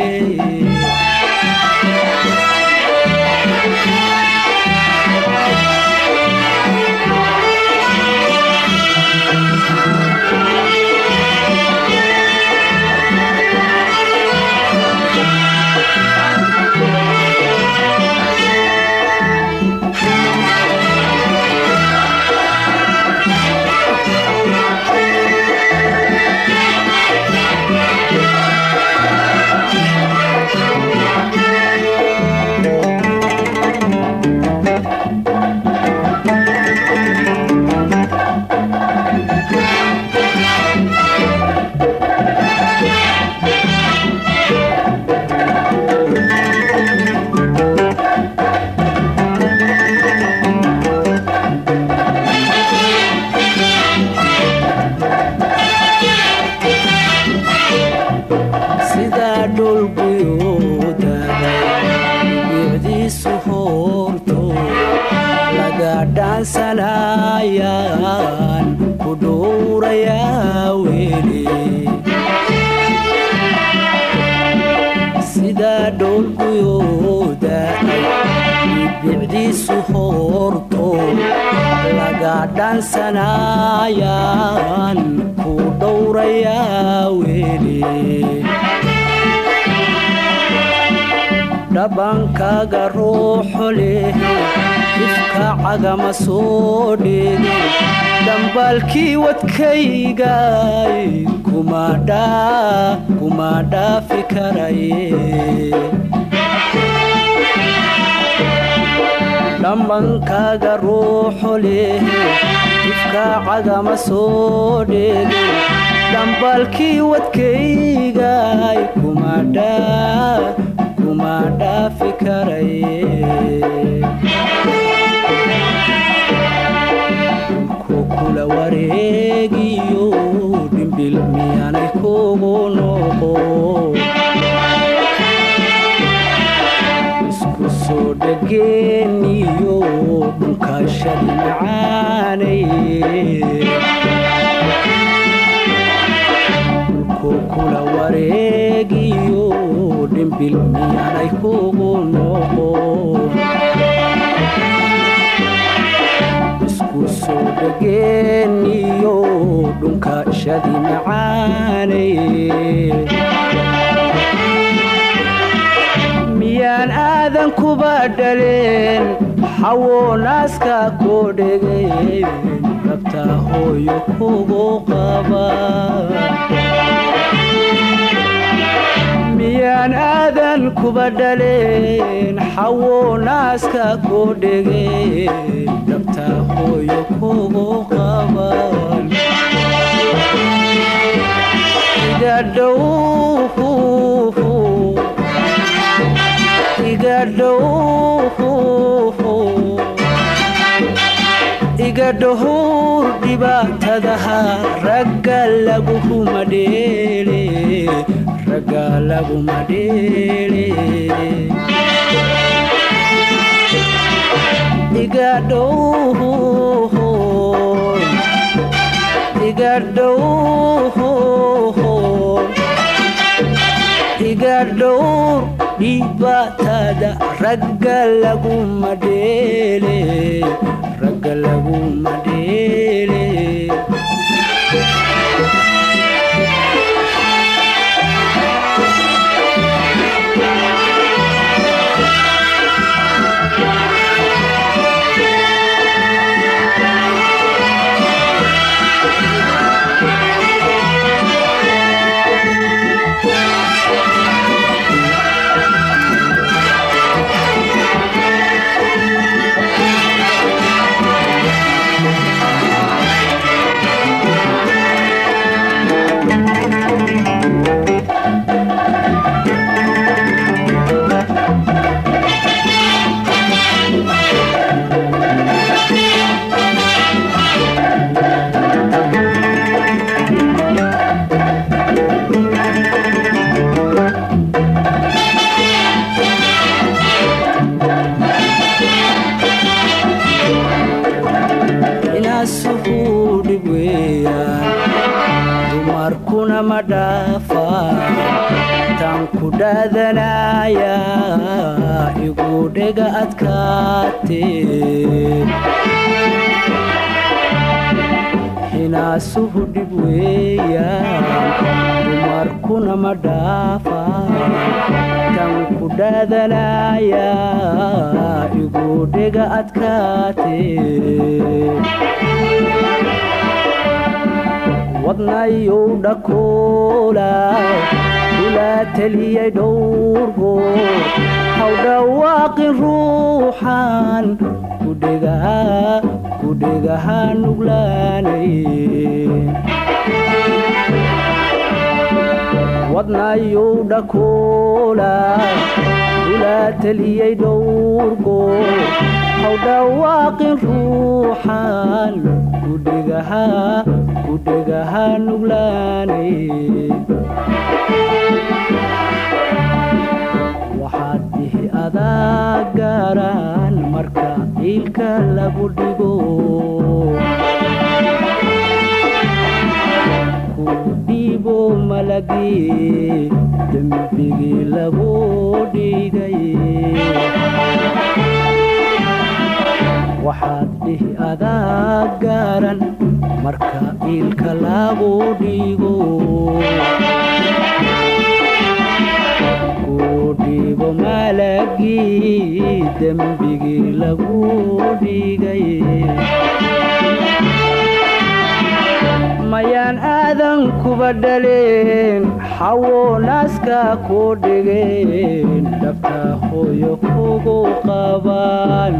dhaansanayaan ku dhowrayaa weli sida dhoolguyooda bicdiisu hoorto laga dhaansanayaan ku dhowrayaa weli dhabankaaga ruuxo leh ifka cagama soo dheege dhambaalkii wadkaygay kuma dhaafi karaye dhambankaaga ruuxo leh ifka cagama soo dheege dhambaalkii wadkaygay kuma dhaafi karaye kukula wareegiyo dhimbil miyaanay kugu noqo isku soo dhageeniyo dhunkashadi macaanay dhimbil miyaanay kugu noqo soo dhageeniyo dhunkashadi macaanay miyaan aadan kuba dhaleen xawo naaska koo dhegeen dhabtaa hooyo kugu qaba miyaan aadan kuba dhaleen xawo naaska koo dhegeen dhabtaa hooyo kugu qaban ragga laguma dheele iga dhow iga dhow iga dhowr dhibaatada ragga laguma dheele ragga laguma dheele inaasuhu dhib weeyaan dumarkuna ma dhaafa. Tan ku dhaadanaya igu dhega adkaate. Wadnayow dhakoola ulaa teliyay dhowrgoor haw dhawaaqin ruuxan kudhegaha nuglaanay wadnayow dhakoola ulaa teliyay dhowrgoor haw dhawaaqin ruuxan kudhegaha nuglaanay waxaad dhihi adaa gaaraan marka ciilka lagu dhigo. Ku dhiibo malagii dembigii lagu dhigay waxaad dhihi adaa gaaran marka ciilka lagu dhigo ku dhiibo malagii dembigii lagu dhigay mayaan aadan kuba dhaleen xawo naaska ku dhigeen dhabta hooyo kugu qabaan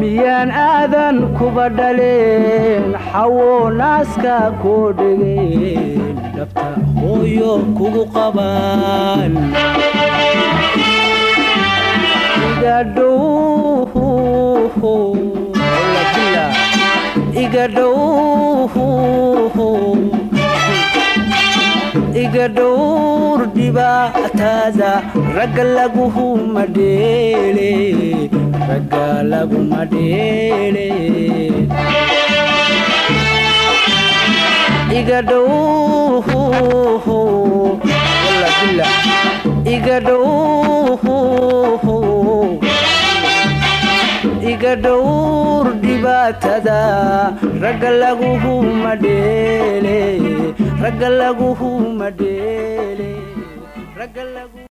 miyaan aadan kuba dhaleen xawo naaska ku dhigeen dhabta hooyo kugu qabaan iga dhow iga dhowr dhibaataada ragga laguma dheele dhowr dhibaatada ragga laguhuma dheele ragga laguhuma dheele ragga lagu